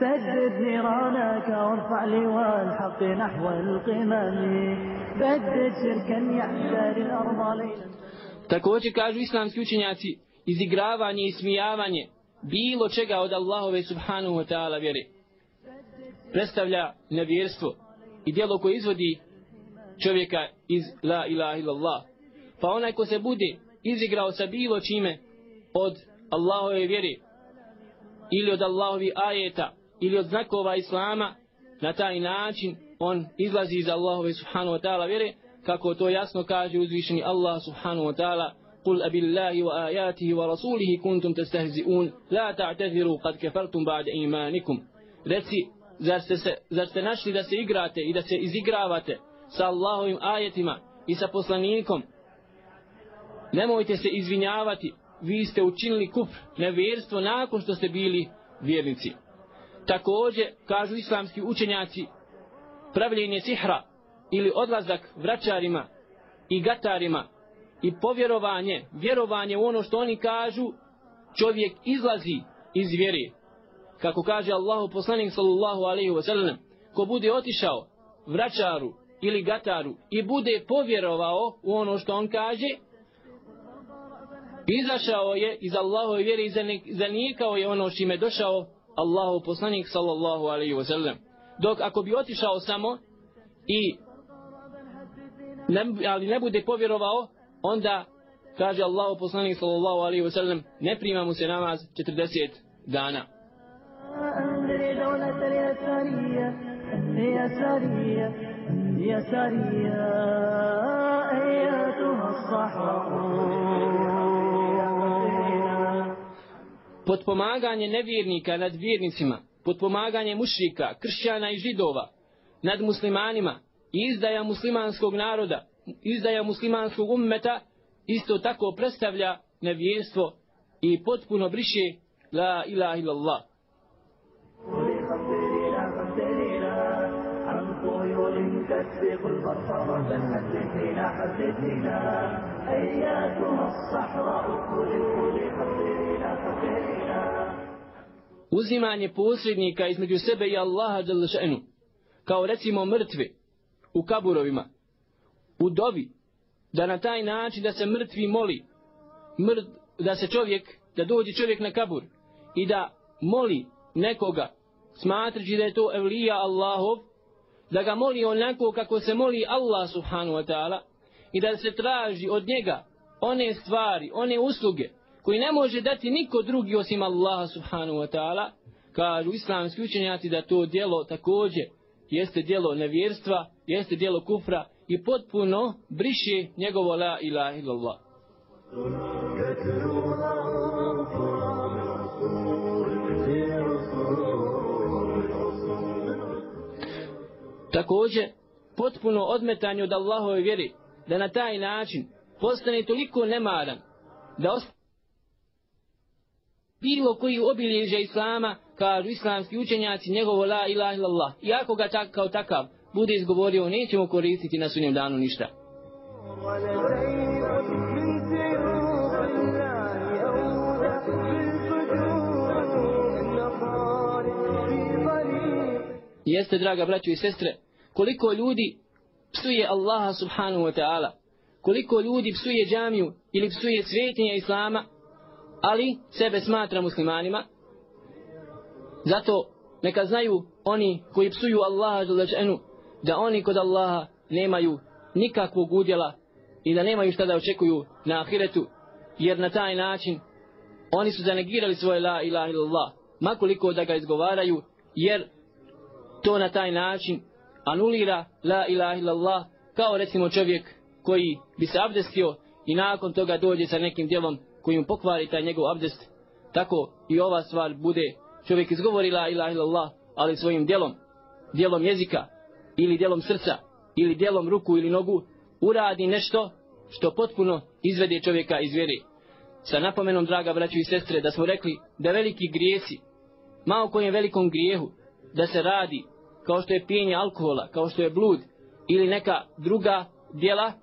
سدد نيرانك وارفع لواء الحق نحو القمم بدد شركا يحتاج الارض ليلا Također kažu islamski učenjaci, izigravanje i smijavanje bilo čega od Allahove subhanahu wa ta'ala vjere predstavlja nevjerstvo i dijelo koje izvodi čovjeka iz la ilaha illallah. Pa onaj ko se bude izigrao sa bilo čime od Allahove vjere ili od Allahovi ajeta ili od znakova Islama, na taj način on izlazi iz Allahove subhanahu wa ta'ala vjere, kako to jasno kaže uzvišeni Allah subhanahu wa ta'ala, قل أبي الله وآياته ورسوله كنتم تستهزئون لا تعتذروا قد كفرتم بعد إيمانكم reci zar ste, se, zar ste našli da se igrate i da se izigravate sa Allahovim ajetima i sa poslanikom nemojte se izvinjavati vi ste učinili kup nevjerstvo nakon što ste bili vjernici također kažu islamski učenjaci pravljenje sihra ili odlazak vraćarima i gatarima i povjerovanje, vjerovanje u ono što oni kažu, čovjek izlazi iz vjere. Kako kaže Allahu poslanik sallallahu alaihi wa sallam, ko bude otišao vraćaru ili gataru i bude povjerovao u ono što on kaže, izašao je iz Allahove vjere i zanijekao je ono što im je došao Allahu poslanik sallallahu alaihi wa sallam. Dok ako bi otišao samo i ne, ali ne bude povjerovao, onda kaže Allahu poslanik sallallahu alaihi wa sallam ne prima mu se namaz 40 dana. Potpomaganje nevjernika nad vjernicima, potpomaganje mušrika, kršćana i židova nad muslimanima i izdaja muslimanskog naroda izdaja muslimanskog ummeta isto tako predstavlja nevjerstvo i potpuno briše la ilaha illallah. Uzimanje posrednika između sebe i Allaha kao recimo mrtve u kaburovima u dovi, da na taj način da se mrtvi moli, mrt, da se čovjek, da dođe čovjek na kabur i da moli nekoga, smatraći da je to evlija Allahov, da ga moli onako kako se moli Allah subhanu wa ta'ala i da se traži od njega one stvari, one usluge koji ne može dati niko drugi osim Allaha subhanahu wa ta'ala, kažu islamski učenjaci da to djelo također jeste djelo nevjerstva, jeste djelo kufra i potpuno briše njegovo la ilaha illallah. Također, potpuno odmetanje od Allahove vjeri, da na taj način postane toliko nemaran, da ostane bilo koji obilježe Islama, kažu islamski učenjaci, njegovo la ilaha illallah, iako ga tak, kao takav bude izgovorio, nećemo koristiti na sunjem danu ništa. Jeste, draga braćo i sestre, koliko ljudi psuje Allaha subhanahu wa ta'ala, koliko ljudi psuje džamiju ili psuje svetinja Islama, ali sebe smatra muslimanima, zato neka znaju oni koji psuju Allaha da oni kod Allaha nemaju nikakvog udjela i da nemaju šta da očekuju na ahiretu, jer na taj način oni su zanegirali svoje la ilaha illallah, makoliko da ga izgovaraju, jer to na taj način anulira la ilaha illallah, kao recimo čovjek koji bi se abdestio i nakon toga dođe sa nekim djelom koji mu pokvari taj njegov abdest, tako i ova stvar bude čovjek izgovori la ilaha illallah, ali svojim djelom, djelom jezika, ili djelom srca, ili djelom ruku ili nogu, uradi nešto što potpuno izvede čovjeka iz vjere. Sa napomenom, draga braću i sestre, da smo rekli da veliki grijesi, malo kojem velikom grijehu, da se radi kao što je pijenje alkohola, kao što je blud ili neka druga djela,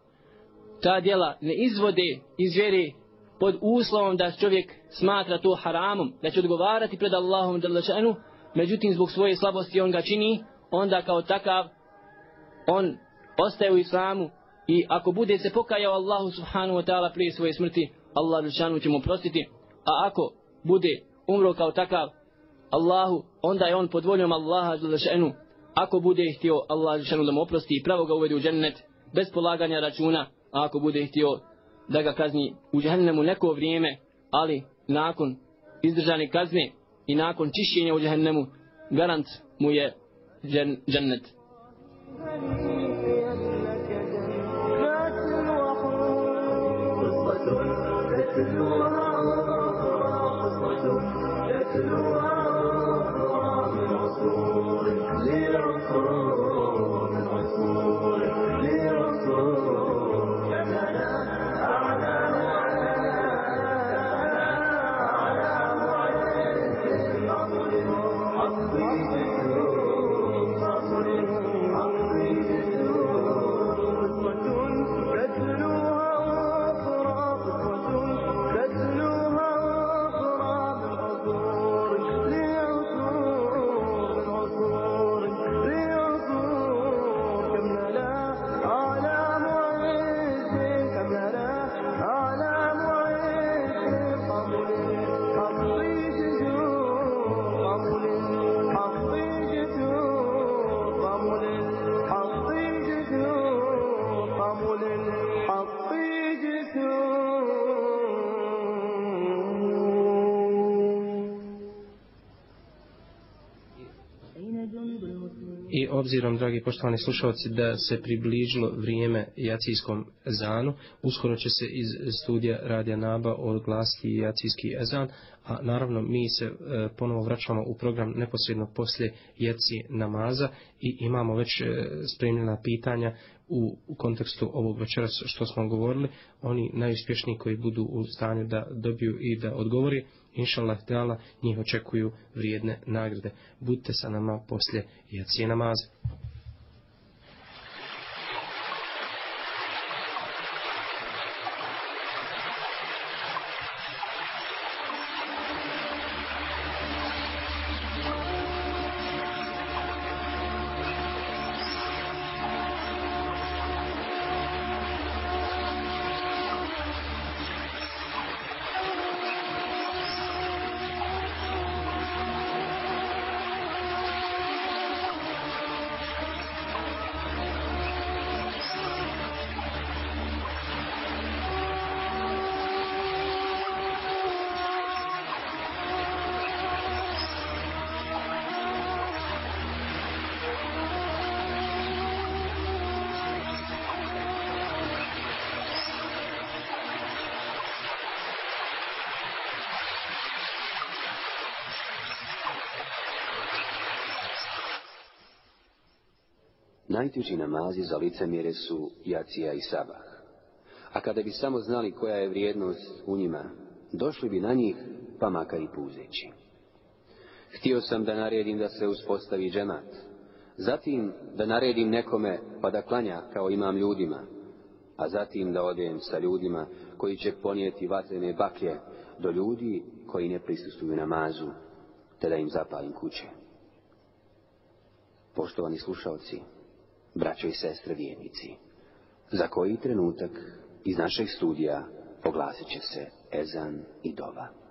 ta djela ne izvode iz vjere pod uslovom da čovjek smatra to haramom, da će odgovarati pred Allahom Đalešanu, međutim zbog svoje slabosti on ga čini, onda kao takav on ostaje u islamu i ako bude se pokajao Allahu subhanahu wa ta'ala prije svoje smrti, Allah Đalešanu će mu prostiti, a ako bude umro kao takav Allahu, onda je on pod voljom Allaha Đalešanu, ako bude htio Allah Đalešanu da mu oprosti i pravo ga uvede u džennet, bez polaganja računa, a ako bude htio da ga kazni u džahennemu neko vrijeme, ali nakon izdržane kazne i nakon čišćenja u džahennemu, garant mu je džennet. Obzirom, dragi poštovani slušalci, da se približilo vrijeme jacijskom ezanu, uskoro će se iz studija Radija Naba odglasiti jacijski ezan, a naravno mi se e, ponovo vraćamo u program neposredno poslije jaci namaza i imamo već e, spremljena pitanja u, u kontekstu ovog večera što smo govorili, oni najuspješniji koji budu u stanju da dobiju i da odgovori, inšallah teala, njih očekuju vrijedne nagrade. Budite sa nama poslije jacije namaze. Najteži namazi za licemjere su jacija i sabah. A kada bi samo znali koja je vrijednost u njima, došli bi na njih, pa makar i puzeći. Htio sam da naredim da se uspostavi džemat, zatim da naredim nekome pa da klanja kao imam ljudima, a zatim da odem sa ljudima koji će ponijeti vatrene baklje do ljudi koji ne prisustuju namazu, te da im zapalim kuće. Poštovani slušalci, braćo i sestre vjernici. Za koji trenutak iz našeg studija oglasit će se Ezan i Dova.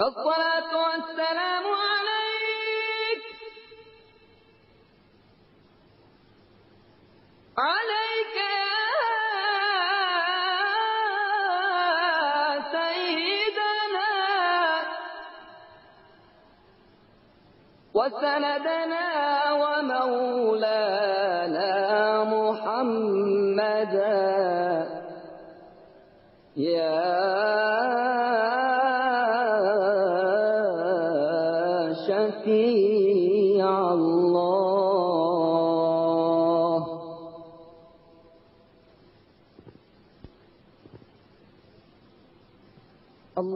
الصلاة والسلام عليك. عليك يا سيدنا. وسندنا ومولانا محمدا. يا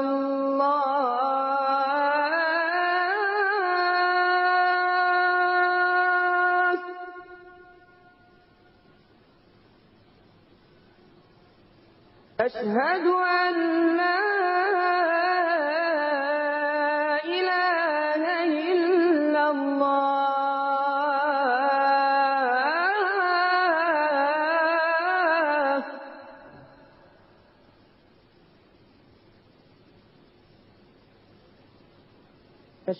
الله. أشهد أن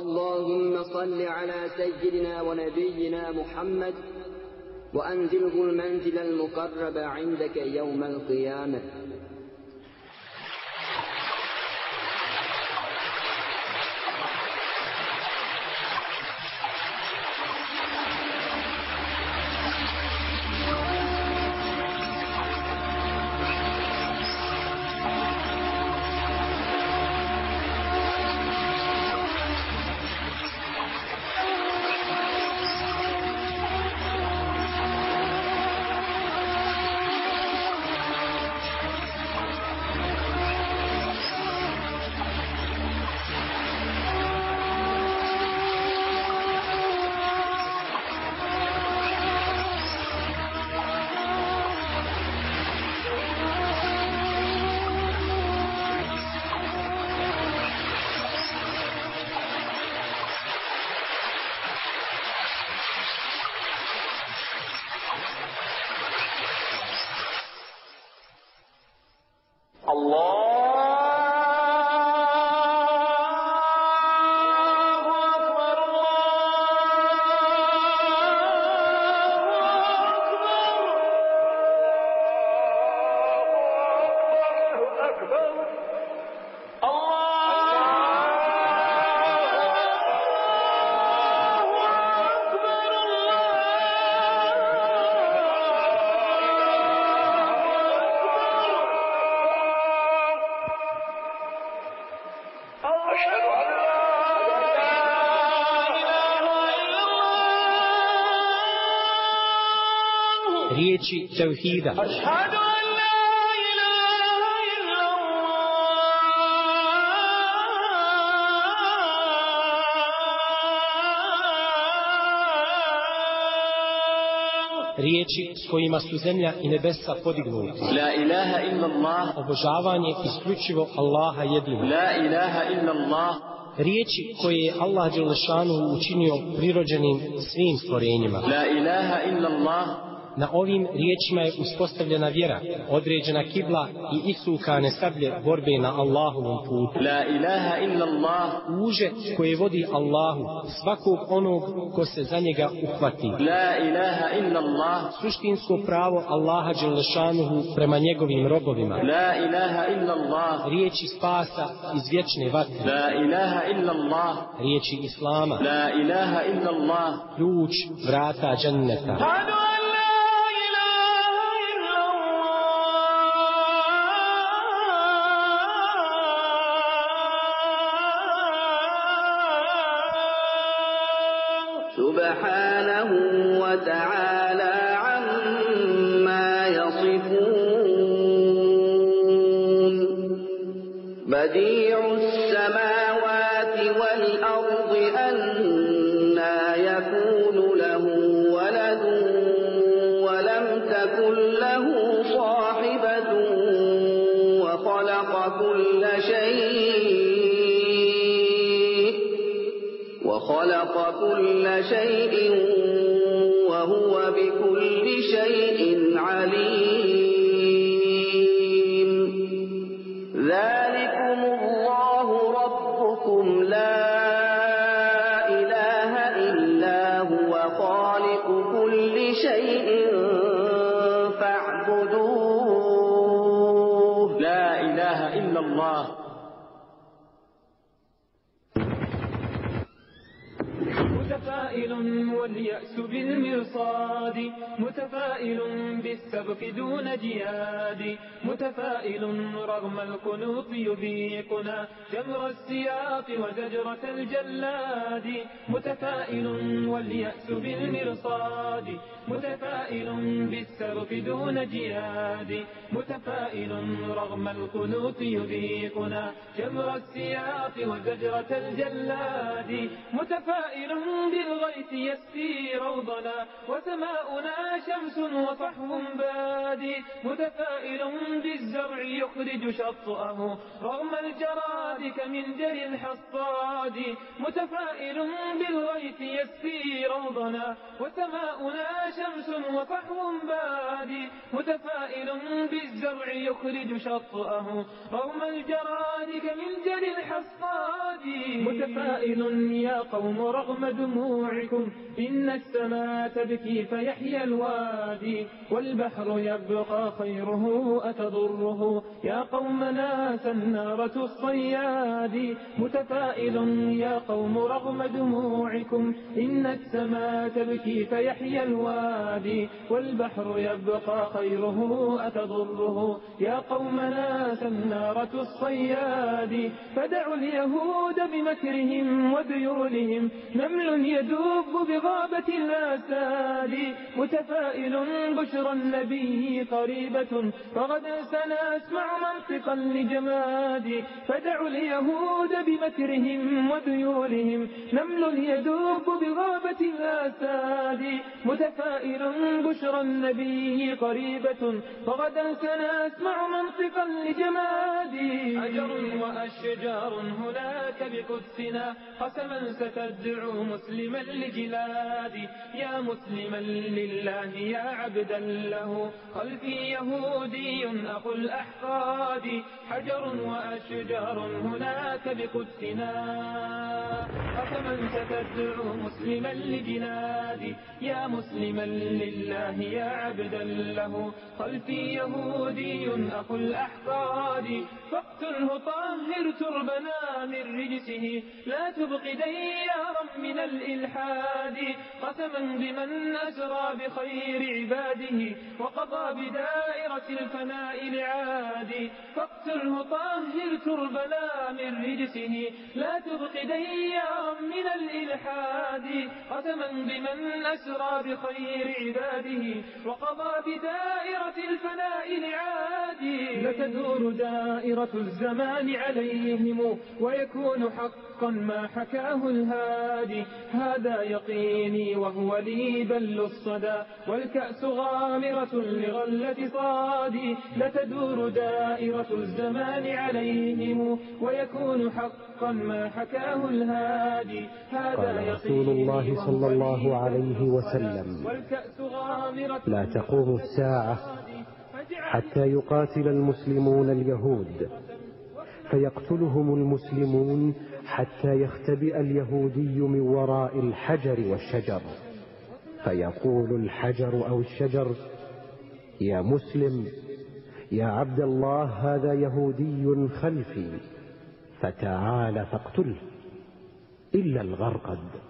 اللهم صل على سيدنا ونبينا محمد وأنزله المنزل المقرب عندك يوم القيامة. Allah riječi tevhida. riječi s kojima su zemlja i nebesa podignuti. La ilaha illa Allah. Obožavanje isključivo Allaha jedinu. La ilaha illa Allah. Riječi koje je Allah Đelešanu učinio prirođenim svim stvorenjima. La ilaha illa Allah. Na ovim riječima je uspostavljena vjera, određena kibla i isukane sablje borbe na Allahovom putu. La ilaha illa Allah. Uže koje vodi Allahu, svakog onog ko se za njega uhvati. La ilaha illa Allah. Suštinsko pravo Allaha Đelešanuhu prema njegovim robovima. La ilaha illa Allah. Riječi spasa iz vječne vatre. La ilaha illa Allah. Riječi Islama. La ilaha illa Allah. Ključ vrata dženneta. Hanu! لا إله إلا الله متفائل واليأس بالمرصاد متفائل بالسبق دون جياد متفائل رغم القنوط يذيقنا جمر السياق وزجرة الجلاد متفائل واليأس بالمرصاد متفائل بالسبق دون جياد متفائل رغم القنوط يذيقنا جمر السياق وزجرة الجلاد متفائل بالغيث يسقي روضنا وسماؤنا شمس وصحو بادي متفائل بالزرع يخرج شطأه رغم الجراد كمن جري الحصاد. متفائل بالغيث يسقي روضنا وسماؤنا شمس وصحو بادي متفائل بالزرع يخرج شطأه رغم الجراد كمن جري الحصاد. متفائل يا قوم رغم دموعكم إن السماء تبكي فيحيا الوادي والبحر يبقى خيره أتضره يا قومنا سنارة الصياد متفائل يا قوم رغم دموعكم إن السماء تبكي فيحيا الوادي والبحر يبقى خيره أتضره يا قومنا سنارة الصياد فدعوا اليهود بمكرهم وذيولهم نمل يدب بغابة الأساد متفائل بشرى النبي قريبة. فغدا سنسمع منطقا لجماد فدعوا اليهود بمكرهم وذيولهم نمل يدب بغابة الأساد متفائل بشرى النبي قريبة. فغدا سنسمع منطقا لجماد. أجر وأشجار هناك بقدسنا قسما ستدعو مسلما لجلادي يا مسلما لله يا عبدا له. خلفي يهودي أخو الأحقاد. حجر وأشجار هناك بقدسنا. قسما ستدعو مسلما لجلادي يا مسلما لله يا عبدا له. خلفي يهودي أخو الأحقاد. فاقتله طهر تربنا من رجسه. لا تبق ديارا من الإلحاد قسما بمن أسرى بخير عباده وقضى بدائرة الفناء لعادي فاقتله طهر تربنا من رجسه لا تبق ديارا من الإلحاد قسما بمن أسرى بخير عباده وقضى بدائرة الفناء لعادي لتدور دائرة الزمان عليهم ويكون حقا ما حكاه الهادي. هذا يقيني وهو لي بل الصدى والكأس غامرة لغلة صادي. لتدور دائرة الزمان عليهم ويكون حقا ما حكاه الهادي. قال رسول الله صلى الله عليه وسلم لا تقوم الساعة حتى يقاتل المسلمون اليهود فيقتلهم المسلمون حتى يختبئ اليهودي من وراء الحجر والشجر. فيقول الحجر أو الشجر يا مسلم يا عبد الله هذا يهودي خلفي فتعال فاقتله. إلا الغرقد.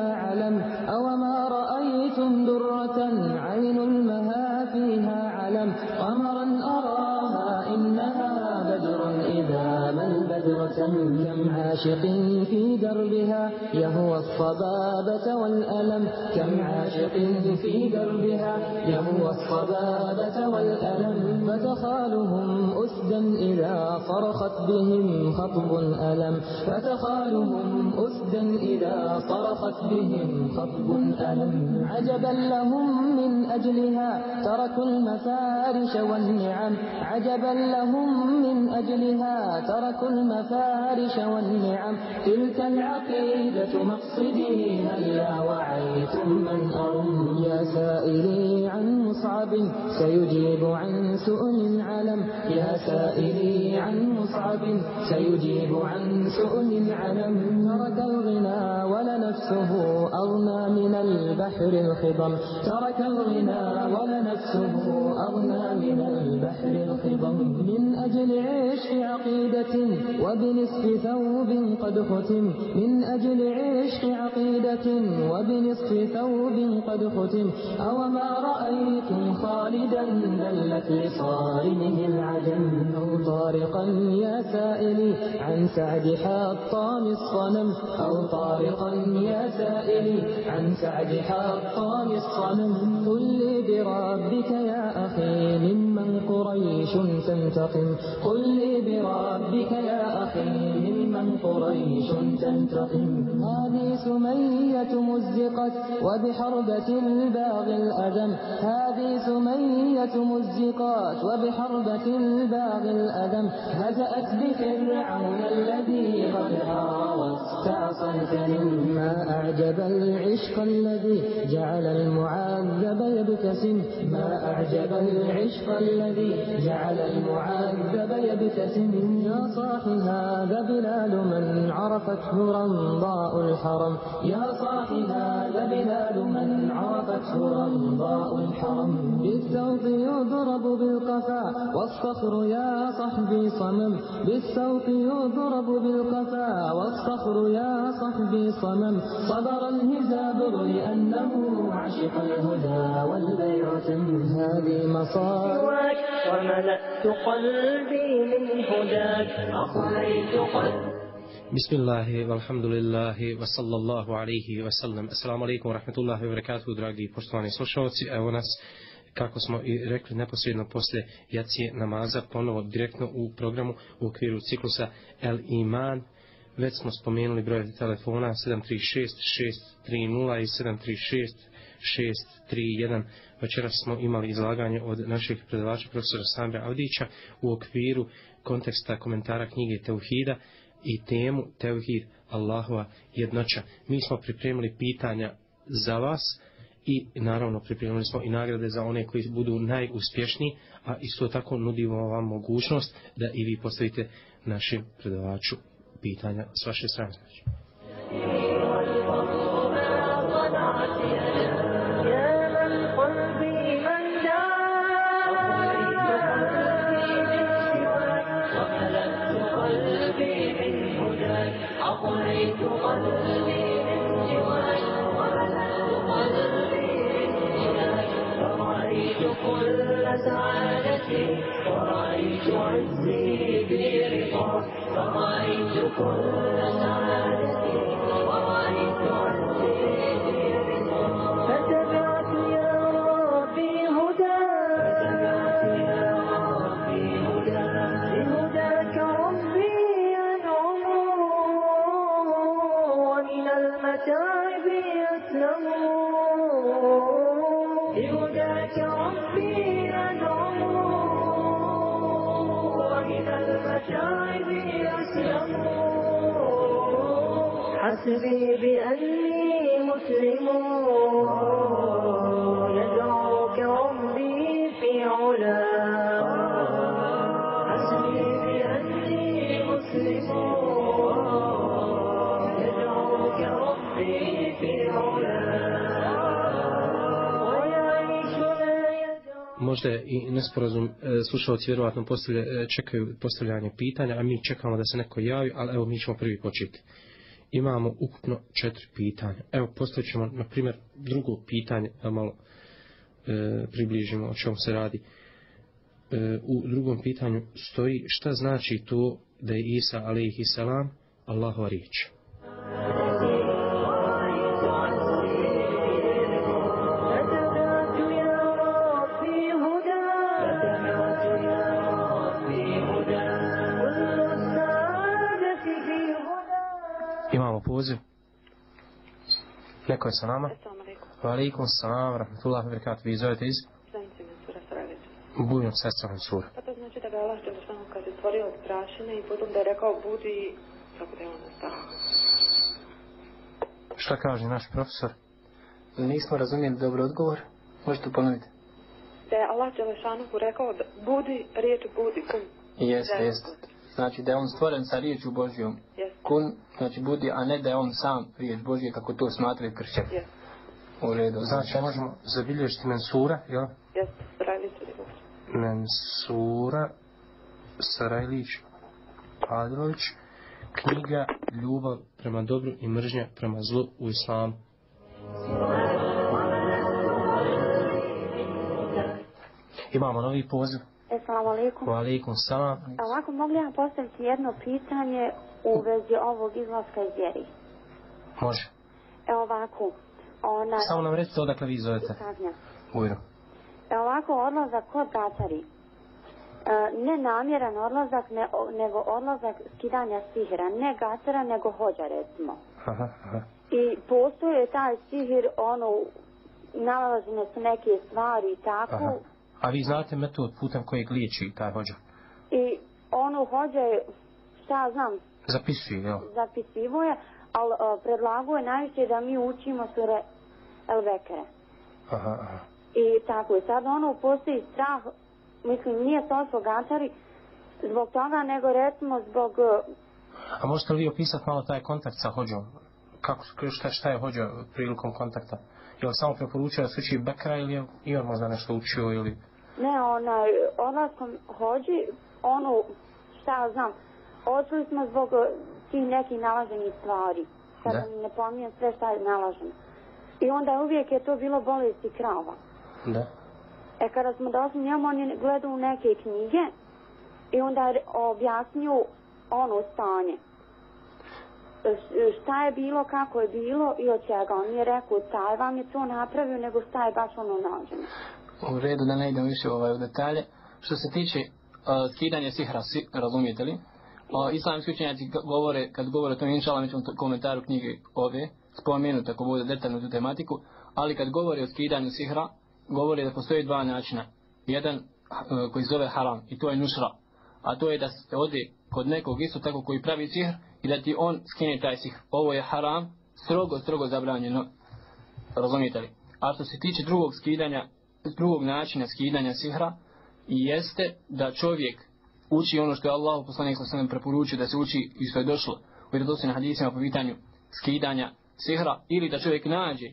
علمت أو ما رأيتم درة كم عاشق في دربها يهوى الصبابة والألم. كم عاشق في دربها يهوى الصبابة والألم. فتخالهم أسدا إذا صرخت بهم خطب ألم فتخالهم أسدا إذا صرخت بهم خطب ألم عجبا لهم من أجلها تركوا المفارش والنعم. عجبا لهم من أجلها تركوا المفارش والنعم. تلك العقيدة مقصدي هلا وعيتم من أرم يا سائلي عن مصعب. سيجيب عن سؤل علم يا سائلي عن مصعب. سيجيب عن سؤل علم ترك الغنى ولنفسه أغنى من البحر الخضم ترك الغنى ولنفسه أغنى من البحر الخضم من أجل عشق عقيدة وبنصف ثوب قد ختم من أجل عشق عقيدة وبنصف ثوب قد ختم. أو ما رأيتم خالدا دلت لصارمه العجم أو طارقا يا سائلي عن سعد حطام الصنم أو طارقا يا سائلي عن سعد حطام الصنم قل لي بربك يا أخي ممن قريش تنتقم قل لي بربك يا أخي ممن قريش تنتقم هذه سمية مزقت وبحربة الباغي الأدم هذه سمية مزقات وبحربة الباغي الأدم هزأت بفرعون الذي قد هوى واستعصى الكريم ما أعجب العشق الذي جعل المعذب يبتسم ما أعجب العشق الذي جعل المعذب يبتسم يا صاح هذا بلال من عرفته رمضاء الحرم يا صاح هذا بلال من عرفته رمضاء الحرم. بالسوط يضرب بالقفا والصخر يا صحبي صمم. بالسوط يضرب بالقفا والصخر يا صحبي صمم. صبر الهزاب لأنه عشق الهدى والبيع تم هذه مصائب. وملأت قلبي من هداك. أقليت قلبي. بسم الله والحمد لله وصلى الله عليه وسلم. Assalamu alaikum wa rahmatullahi wa barakatuhu dragi poštovani slušalci evo nas kako smo i rekli neposredno posle jacije namaza ponovo direktno u programu u okviru ciklusa El Iman već smo spomenuli broj telefona 736 630 i 736 631 večeras smo imali izlaganje od naših predavača profesora Sambra Avdića u okviru konteksta komentara knjige Teuhida i temu Teuhid Allahova jednoća. Mi smo pripremili pitanja za vas i naravno pripremili smo i nagrade za one koji budu najuspješniji, a isto tako nudimo vam mogućnost da i vi postavite našim predavaču pitanja s vaše strane. Join me, beautiful, the mind to حسبي بأني مسلم يدعوك ربي في علا حسبي بأني مسلم يدعوك ربي في علا možda je i nesporazum, e, slušalci vjerovatno postavlja, e, čekaju postavljanje pitanja, a mi čekamo da se neko javi, ali evo mi ćemo prvi početi. Imamo ukupno četiri pitanja. Evo postavit ćemo, na primjer, drugo pitanje, da malo e, približimo o čemu se radi. E, u drugom pitanju stoji šta znači to da je Isa alaihi salam Allahova riječ. Poziv. Neko je sa nama? Wa alaikum salam, rahmatullahi. Vi zovete iz? Bujno sestra Mansura. Pa to znači da ga Allah Đelešanu kad je stvorio od prašine i potom da je rekao budi, kako da je onda stao. Šta kaže naš profesor? Nismo razumijeli dobro odgovor. Možete ponoviti? Da je Allah Đelešanuhu rekao da budi riječ budi. Jeste, jeste. Znači da je on stvoren sa riječu Božjom. Jeste. Kun, znači budi, a ne da je on sam riječ Božje kako to smatraju kršćani. Jeste. U redu. Znači možemo zabilježiti mensura, jel? Li Bože. Mensura Sarajlić Padrović knjiga Ljubav prema dobru i mržnja prema zlu u islamu. Imamo novi poziv. Assalamu alaikum. Wa alaikum salam. Ovako, mogu li ja postaviti jedno pitanje u vezi ovog izlaska iz vjeri? Može. E ovako, ona... Samo nam recite odakle vi zovete. Bujro. E ovako, odlazak kod gačari. E, ne namjeran odlazak, ne, nego odlazak skidanja sihira. Ne gačara, nego hođa, recimo. Aha, aha. I postoje taj sihir, ono, nalažene su neke stvari i tako. Aha. A vi znate metod putem kojeg liječi taj hođa? I ono hođe, šta ja znam, Zapisuje, jel? zapisivo je, ali uh, predlago je najviše da mi učimo sure El Bekere. Aha, aha. I tako je. Sad ono postoji strah, mislim nije toliko gačari zbog toga, nego recimo zbog, uh, A možete li opisati malo taj kontakt sa hođom? Kako, šta, šta je hođa prilikom kontakta? Je li samo preporučio da se uči Bekra ili je i on možda nešto učio ili... ne onaj, odlaskom hođi, ono, šta ja znam, odšli smo zbog uh, tih nekih nalaženih stvari. Sada Da. ne pomijem sve šta je nalaženo. I onda uvijek je to bilo bolesti krava. Da. E kada smo došli njemu, on je gledao u neke knjige i onda je objasnio ono stanje. Šta je bilo, kako je bilo i od čega. On je rekao, taj vam je to napravio, nego šta je baš ono nađeno. U redu da ne idem više ovaj, u detalje. Što se tiče uh, skidanja sihra, si, razumijete li? Uh, islamski učenjaci govore, kad govore o tom inšala, mi ćemo komentaru knjige ove spomenuti ako bude detaljno tu tematiku, ali kad govore o skidanju sihra, govore da postoje dva načina. Jedan uh, koji zove haram i to je nušra. A to je da se ode kod nekog isto tako koji pravi sihr i da ti on skine taj sihr. Ovo je haram, strogo, strogo zabranjeno. Razumijete li? A što se tiče drugog skidanja, drugog načina skidanja sihra, i jeste da čovjek uči ono što je Allah poslanik sa sallam preporučio da se uči i što je došlo u vjerodostojnim hadisima po pitanju skidanja sihra ili da čovjek nađe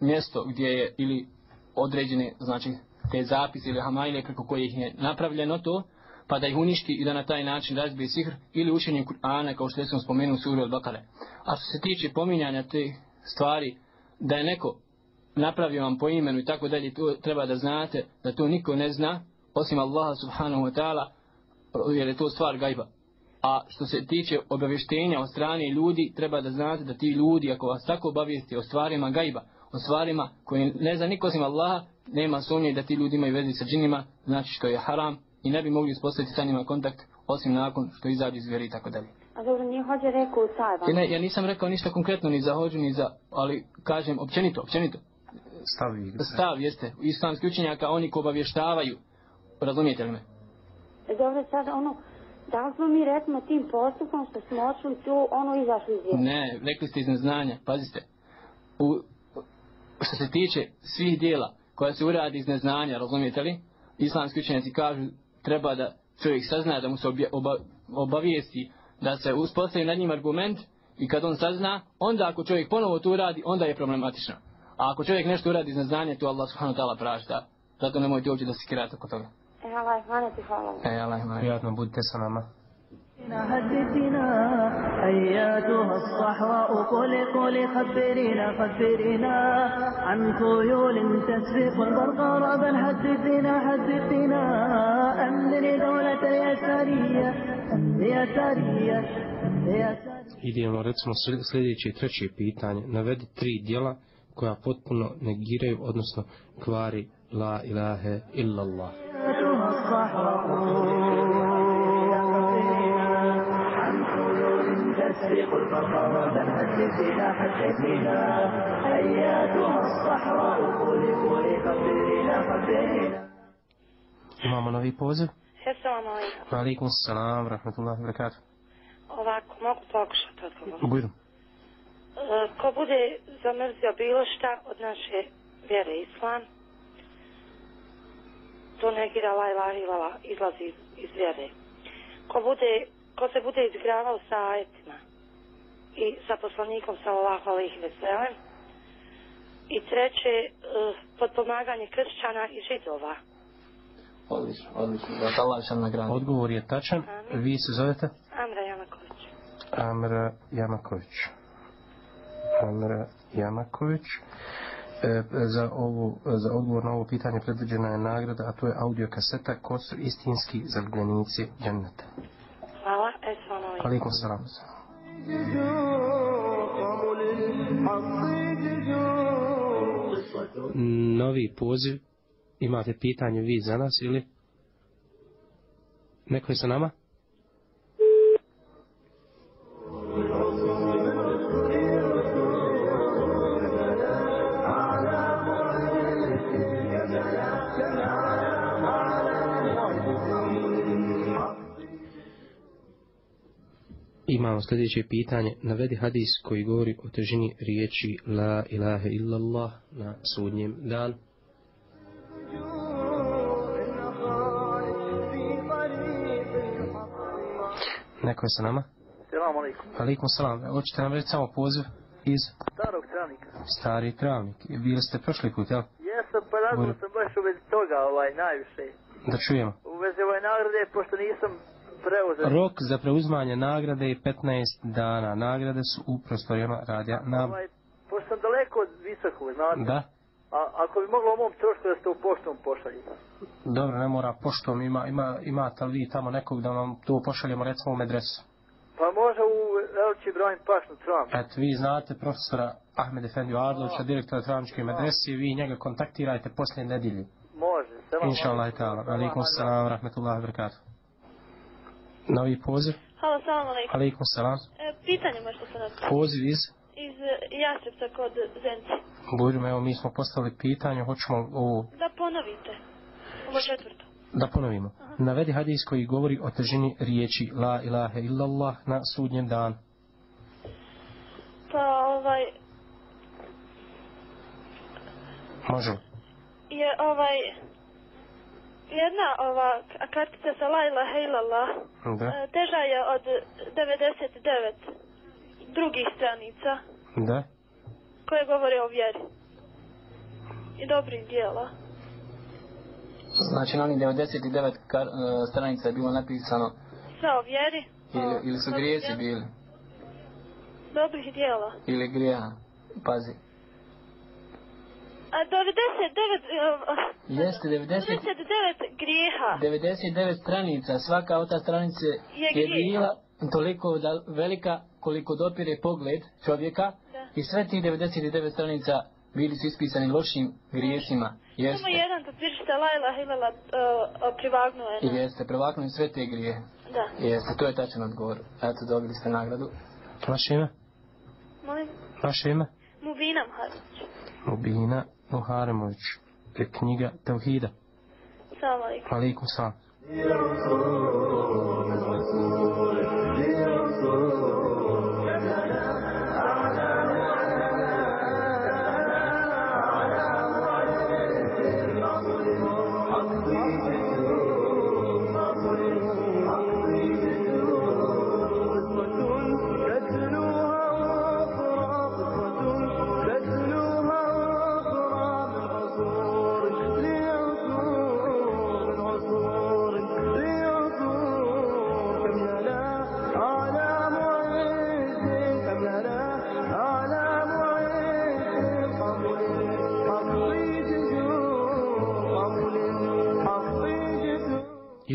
mjesto gdje je ili određene znači te zapise ili hamajle preko kojih je napravljeno to pa da ih uništi i da na taj način razbije sihr ili učenje Kur'ana kao što sam spomenuo u suri od Bakare. A što se tiče pominjanja te stvari da je neko napravio vam po imenu i tako dalje, to treba da znate da to niko ne zna osim Allaha subhanahu wa ta'ala jer je to stvar gajba. A što se tiče obavještenja od strane ljudi, treba da znate da ti ljudi, ako vas tako obavijesti o stvarima gajba, o stvarima koje ne zna niko osim Allaha, nema sumnje da ti ljudi imaju vezi sa džinima, znači što je haram i ne bi mogli uspostaviti sa njima kontakt osim nakon što izađe iz vjeri i tako dalje. A dobro, nije hođe rekao. Ja, ne, ja nisam rekao ništa konkretno ni za hođu, ni za, ali kažem općenito, općenito. Stavi. Stav jeste, islamski učenjaka, oni ko obavještavaju, razumijete li me? Dobro, sad ono, da li smo mi recimo tim postupom što smo ošli tu, ono izašli iz vjere? Ne, rekli ste iz neznanja, pazite. U, što se tiče svih dijela koja se uradi iz neznanja, razumijete li? Islamski učenjaci kažu treba da čovjek sazna da mu se obje, oba, obavijesti da se uspostavi nad njim argument i kad on sazna, onda ako čovjek ponovo to uradi, onda je problematično. A ako čovjek nešto uradi iz neznanja, to Allah subhanahu wa ta'ala prašta. Zato nemojte uopće da se kirate oko toga. E, Allah, hvala ti, hvala. vam. E, Allah ima. Prijatno budite sa nama. حدثنا أياتها الصحراء قل قل خبرينا خبرينا عن خيول تسبق البرق ربا حدثنا حدثنا أمن دولة اليسارية اليسارية اليسارية Idemo recimo sl- sljedeće treće pitanje. Navedi tri dijela koja potpuno negiraju, odnosno kvari la ilahe illallah. أياتها الصحراء عن خيول تسبق البرق ربا حدثنا حدثنا أياتها الصحراء قل قل خبرينا خبرينا Imamo novi poziv. Assalamu alaikum. Alaikum salam, rahmatullahi wa barakatuh. Ovako, mogu pokušati odgovor. Bujrum. ko bude zamrzio bilo šta od naše vjere islam, to negira la ilaha ilala, izlazi iz, iz vjere. Ko, bude, ko se bude izigravao sa ajetima i sa poslanikom sallallahu alaihi ve sellem, i treće, uh, podpomaganje kršćana i židova. Odlično, odlično. Da Allah nagradi. Odgovor je tačan. Vi se zovete? Amra Janaković. Amra Jamaković. Amra Jamaković. E, za, ovu, za odgovor na ovo pitanje predviđena je nagrada, a to je audio kaseta Ko su istinski zaljubljenici dženneta. Hvala, esvano alaikum. Alikum salam. Novi poziv. Imate pitanje vi za nas ili? Neko je sa nama? Imamo sljedeće pitanje. Navedi hadis koji govori o težini riječi La ilaha illallah na sudnjem danu. Neko je sa nama? Selam alaikum. Alaikum salam. Hoćete nam reći samo poziv iz Starog travnika. Stari travnik. Bili ste prošli put, jel? Jesam, pa razumio sam baš u vezi toga ovaj, najviše. Da čujemo. U vezi ovaj nagrade, pošto nisam preuzet. Rok za preuzmanje nagrade je 15 dana. Nagrade su u prostorijama radija na... Ovaj, pošto sam daleko od visokog, znate. Da. A ako bi moglo mom trošku da ste u poštom pošalji. Dobro, ne mora poštom. Ima, ima, imate li vi tamo nekog da vam to pošaljemo recimo u medresu? Pa može u Elči Ibrahim Pašnu Tram. Eto, vi znate profesora Ahmed Efendiju Adlovića, direktora Travničke medrese, vi njega kontaktirajte poslije nedelje. Može. Inša Allah i ta'ala. Alikum salam, rahmetullahi wabarakatuh. Novi poziv. Halo, salam alaikum. Alikum salam. E, pitanje možete se nas... Poziv iz Iz e, Jasrepca kod Zenci. Budimo, evo mi smo postavili pitanje, hoćemo ovo Da ponovite. Ovo četvrto. da ponovimo. Navedi hadis koji govori o težini riječi La ilaha illallah na sudnjem danu. Pa ovaj... Može? Je ovaj... Jedna ova kartica sa la ilaha illallah Da. e, teža je od 99 drugih stranica Da. koje govore o vjeri i dobrih dijela. Znači na onih 99 kar, uh, stranica je bilo napisano Sve o vjeri, ili, ili su grijesi bili dobrih dijela. ili grijeha. Pazi. A 99, e, Jeste 90 99 grijeha 99 stranica, svaka od ta stranice Je je bila toliko da, velika koliko dopire pogled čovjeka Da. i sve tih 99 stranica bili su ispisani lošim grijesima. Jeste. Samo jedan papir što la ilaha illallah uh, privagnuje. I jeste, prevaknuli sve te grije. Da. Jeste, to je tačan odgovor. Eto, dobili ste nagradu. Vaše ime? Molim, Vaše ime? Mubina Mharić. Mubina Muharemović. Je knjiga Tevhida. Salam alaikum. Alikum salam.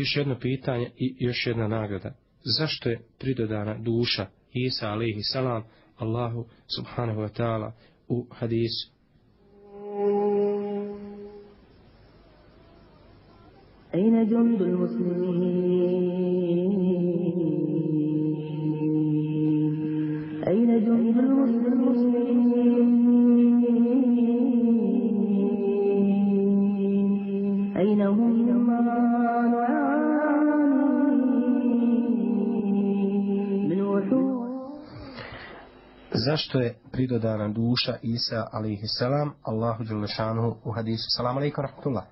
Još jedno pitanje i još jedna nagrada. Zašto je pridodana duša Isa alaihi salam Allahu subhanahu wa ta'ala u hadisu? أين جند المسلمين Zašto je pridodana duša Isa alaihi salam Allahu Đelešanu u hadisu? Salam alaikum rahmatullah.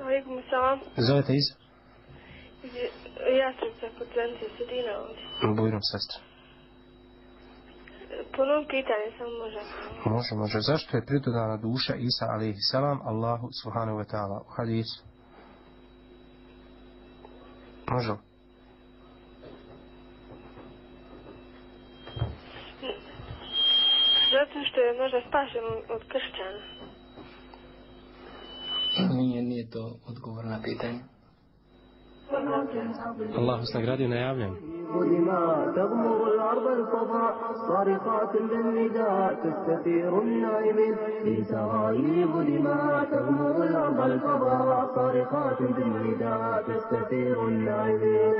Alaikum salam. Zovete iz? Ja sam sa konferencije Sedina ovdje. Bujrom sestra. Ponovno pitanje samo može. Može, može. Zašto je pridodana duša Isa alaihi salam Allahu subhanahu wa ta'ala u hadisu? Li? Zato što je možda spašen od kršćana. Nije, nije to odgovor na pitanje. Vas nagradio na javljanju. دماء تغمر الأرض الفضاء صارخات بالنداء تستثير النائمين في سرايب دماء تغمر الأرض الفضاء صارخات بالنداء تستثير النائمين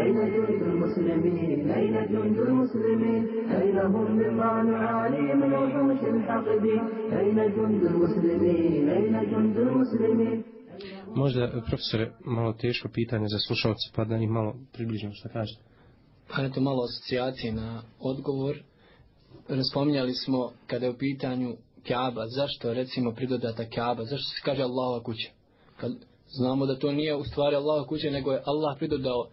أين جند المسلمين؟ أين جند المسلمين؟ أين هم مما نعاني من وحوش الحقدين أين جند المسلمين؟ أين جند المسلمين؟ Možda, e, profesore, malo teško pitanje za slušalce, pa da im malo približimo što kažete. Pa eto malo asocijacije na odgovor. Raspominjali smo kada je u pitanju Kaaba, zašto recimo pridodata Kaaba, zašto se kaže Allahova kuća? Kad znamo da to nije u stvari Allahova kuća, nego je Allah pridodao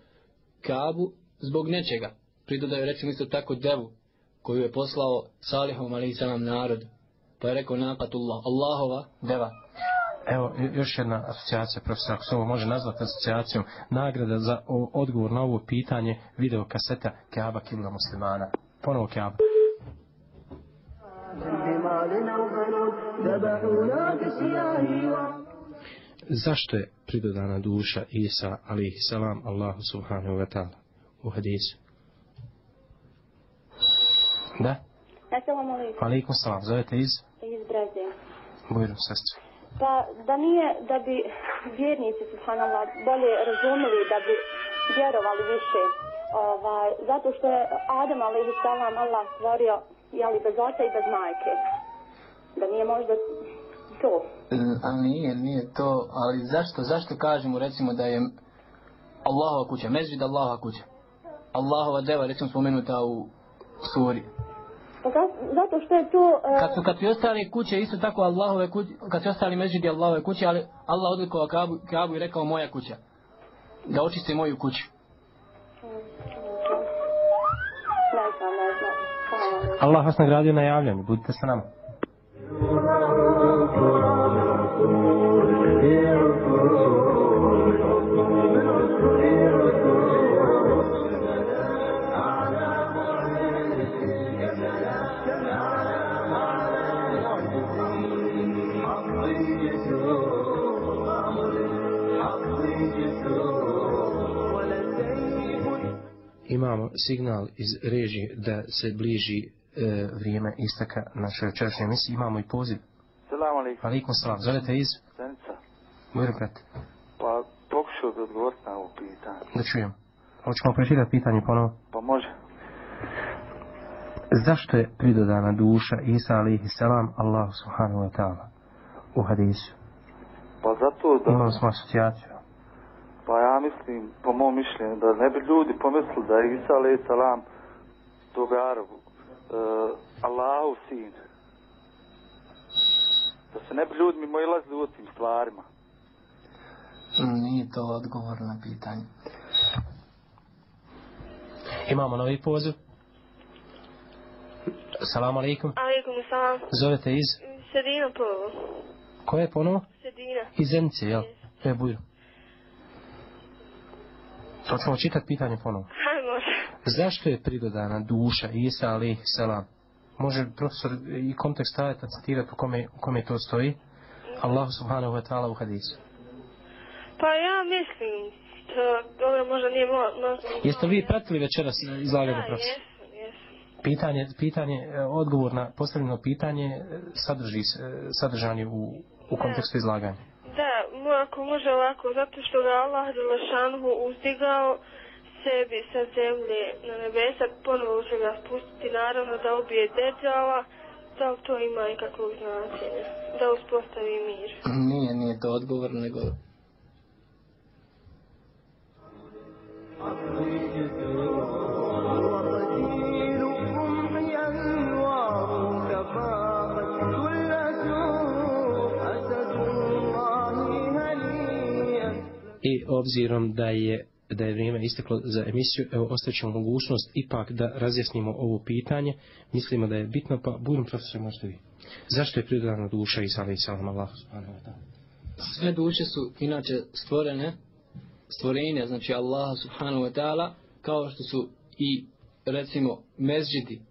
Kaabu zbog nečega. Pridodao je recimo isto tako devu koju je poslao Salihom ali narod. Pa je rekao napatullah, Allahova deva. Evo, još jedna asocijacija, profesor, ako se ovo može nazvati asocijacijom, nagrada za odgovor na ovo pitanje, video kaseta Keaba Kibla Muslimana. Ponovo Keaba. Zašto je pridodana duša Isa, ali i salam Allahu subhanahu wa ta'ala u hadisu? Da? Assalamu alaikum. Alaikum salam. Zovete iz? Iz Brazije. Bojrum sestri. Pa da nije da bi vjernici subhanallah bolje razumeli da bi vjerovali više. Ovaj, zato što je Adam alaihi salam Allah stvorio jeli, bez oca i bez majke. Da nije možda to. E, a nije, nije to, ali zašto, zašto kažemo recimo da je Allahova kuća, mezvid Allahova kuća. Allahova deva, recimo spomenuta u suri. Pa za- zato što je to... e, Kad su, kad su ostali kuće, isto tako Allahove kuće, kad su ostali mezvidi Allahove kuće, ali Allah odlikovao Kabu, Kabu i rekao moja kuća. Da očiste moju kuću. Allah vas nagradio na javljanju, budite sa nama. Signal iz režije da se bliži e, vrijeme istaka naše večerašnje emisije. Imamo i poziv. Selam alaikum. Alaikum salam. Zovete iz? Zenica. Bujro, brate. Pa pokušao bi odgovoriti na ovo pitanje. Da čujem. Hoćemo pročitati pitanje ponovo. Pa može. Zašto je pridodana duša Isa alaihi salam Allahu subhanahu wa ta'ala u hadisu? Pa zato da... Imali smo asocijaciju. Pa ja mislim, po mom mišljenju, da ne bi ljudi pomislili da je Isa alaih salam tog Arabu, uh, Allahu sin. Da se ne bi ljudi mimo ilazili u tim stvarima. Nije to odgovor na pitanje. Imamo novi poziv. Salamu alaikum. Alaikum salam. Zovete iz? Sedina prvo. Koje je ponovo? Sedina. Iz Zenice, jel? Je Bujro. Hoćemo čitati pitanje može. Zašto je pridodana duša Isa alaihi salam? Može profesor i kontekst ajeta citirati u kome, u kome to stoji? Allah subhanahu wa ta'ala u hadisu. Pa ja mislim, to, ovo možda nije mo, možda... Jeste li vi pratili večeras izlaganje Da, profesora? jesam, jesam. Pitanje, pitanje, e, odgovor na postavljeno pitanje e, sadrži, e, sadržan je u, u kontekstu izlaganja. Da, ako može ovako, zato što ga Allah Đelešanhu uzdigao sebi sa zemlje na nebesa, ponovo će ga spustiti, naravno da ubije Deđala, da li to ima ikakvog značenja, da uspostavi mir. Nije, nije to odgovor, nego i obzirom da je da je vrijeme isteklo za emisiju, evo ostaćemo mogućnost ipak da razjasnimo ovo pitanje. Mislimo da je bitno, pa budem profesor, možete vi. Zašto je pridodana duša i sami salam Allah subhanahu wa ta'ala? Sve duše su inače stvorene, stvorenja, znači Allah subhanahu wa ta'ala, kao što su i recimo mezđidi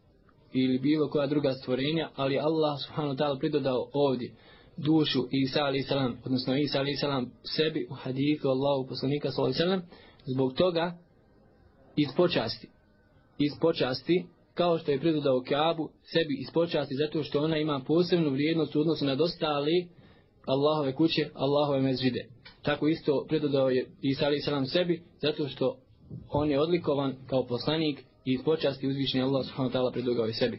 ili bilo koja druga stvorenja, ali Allah subhanahu wa ta'ala pridodao ovdje dušu Isa alaih salam, odnosno Isa alaih salam sebi u hadithu Allahu poslanika sallallahu alaihi zbog toga iz počasti. Iz počasti, kao što je pridodao Kaabu, sebi iz počasti, zato što ona ima posebnu vrijednost u odnosu na dostali Allahove kuće, Allahove mezžide. Tako isto pridodao je Isa alaih salam sebi, zato što on je odlikovan kao poslanik i iz počasti uzvišnji Allah subhanahu wa ta'ala pridogao je sebi.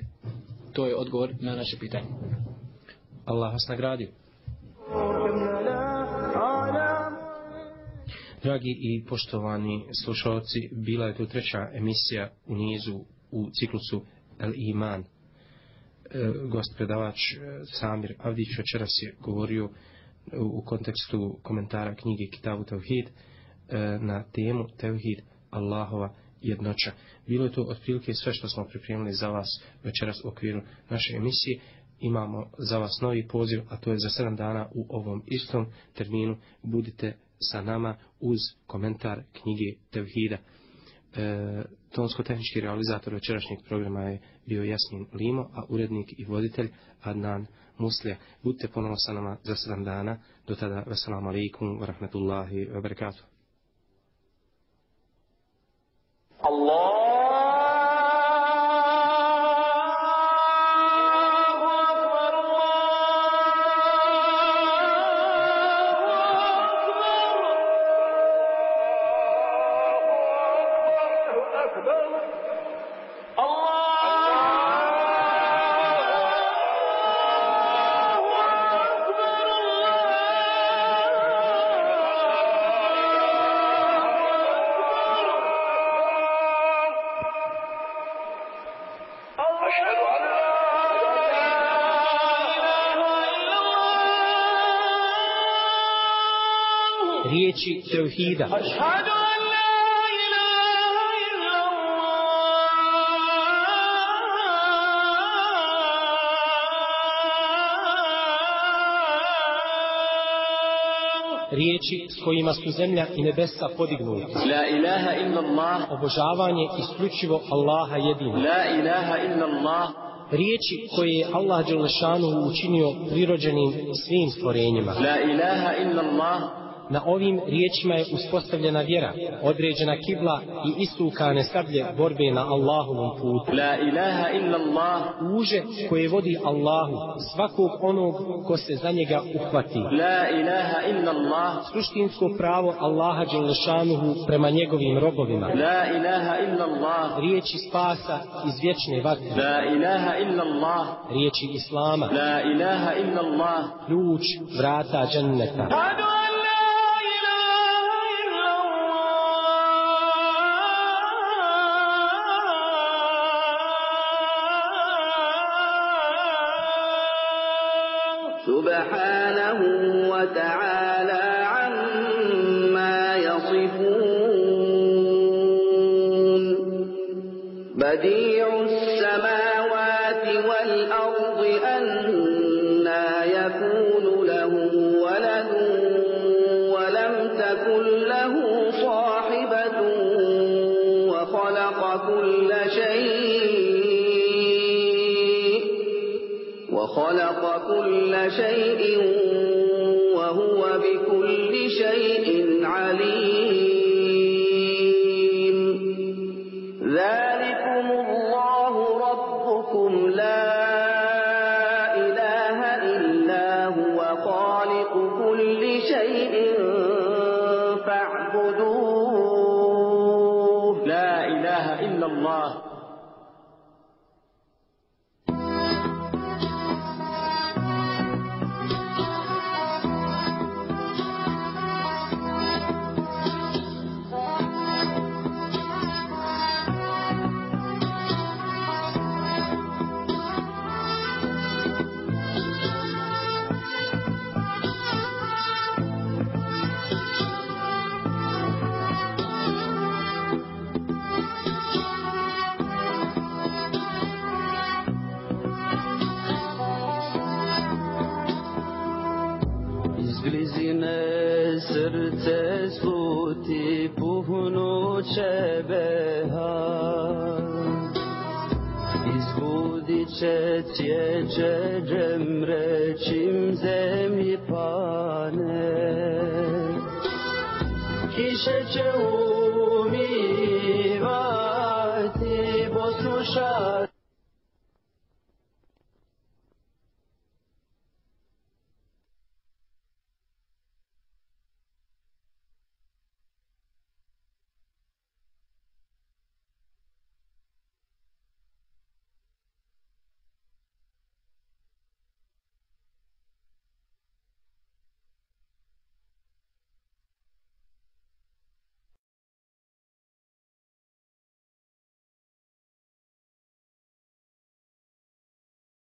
To je odgovor na naše pitanje. Allah vas nagradio. Dragi i poštovani slušalci, bila je to treća emisija u nizu u ciklusu El Iman. E, gost predavač e, Samir Avdić večeras je govorio e, u kontekstu komentara knjige Kitabu Tevhid e, na temu Tevhid Allahova jednoća. Bilo je to otprilike sve što smo pripremili za vas večeras u okviru naše emisije. Imamo za vas novi poziv, a to je za 7 dana u ovom istom terminu. Budite sa nama uz komentar knjige Tevhida. E, tonsko-tehnički realizator večerašnjeg programa je bio Jasmin Limo, a urednik i voditelj Adnan Muslija. Budite ponovno sa nama za 7 dana. Do tada, veselamu alaikum, rahmetullahi wa barakatuh. Allah riječi Teuhida. riječi s kojima su zemlja i nebesa podignuli. La ilaha illa Allah. Obožavanje isključivo Allaha jedino. La ilaha illa Allah. Riječi koje je Allah Đelešanu učinio prirođenim svim stvorenjima. La ilaha illa Allah. Na ovim riječima je uspostavljena vjera, određena kibla i istukane sablje borbe na Allahovom putu. La ilaha illa Allah. Uže koje vodi Allahu, svakog onog ko se za njega uhvati. La ilaha illa Allah. Suštinsko pravo Allaha Đelešanuhu prema njegovim robovima. La ilaha illa Allah. Riječi spasa iz vječne vatne. La ilaha illa Allah. Riječi Islama. La ilaha illa Allah. Ljuč vrata dženneta. Adu!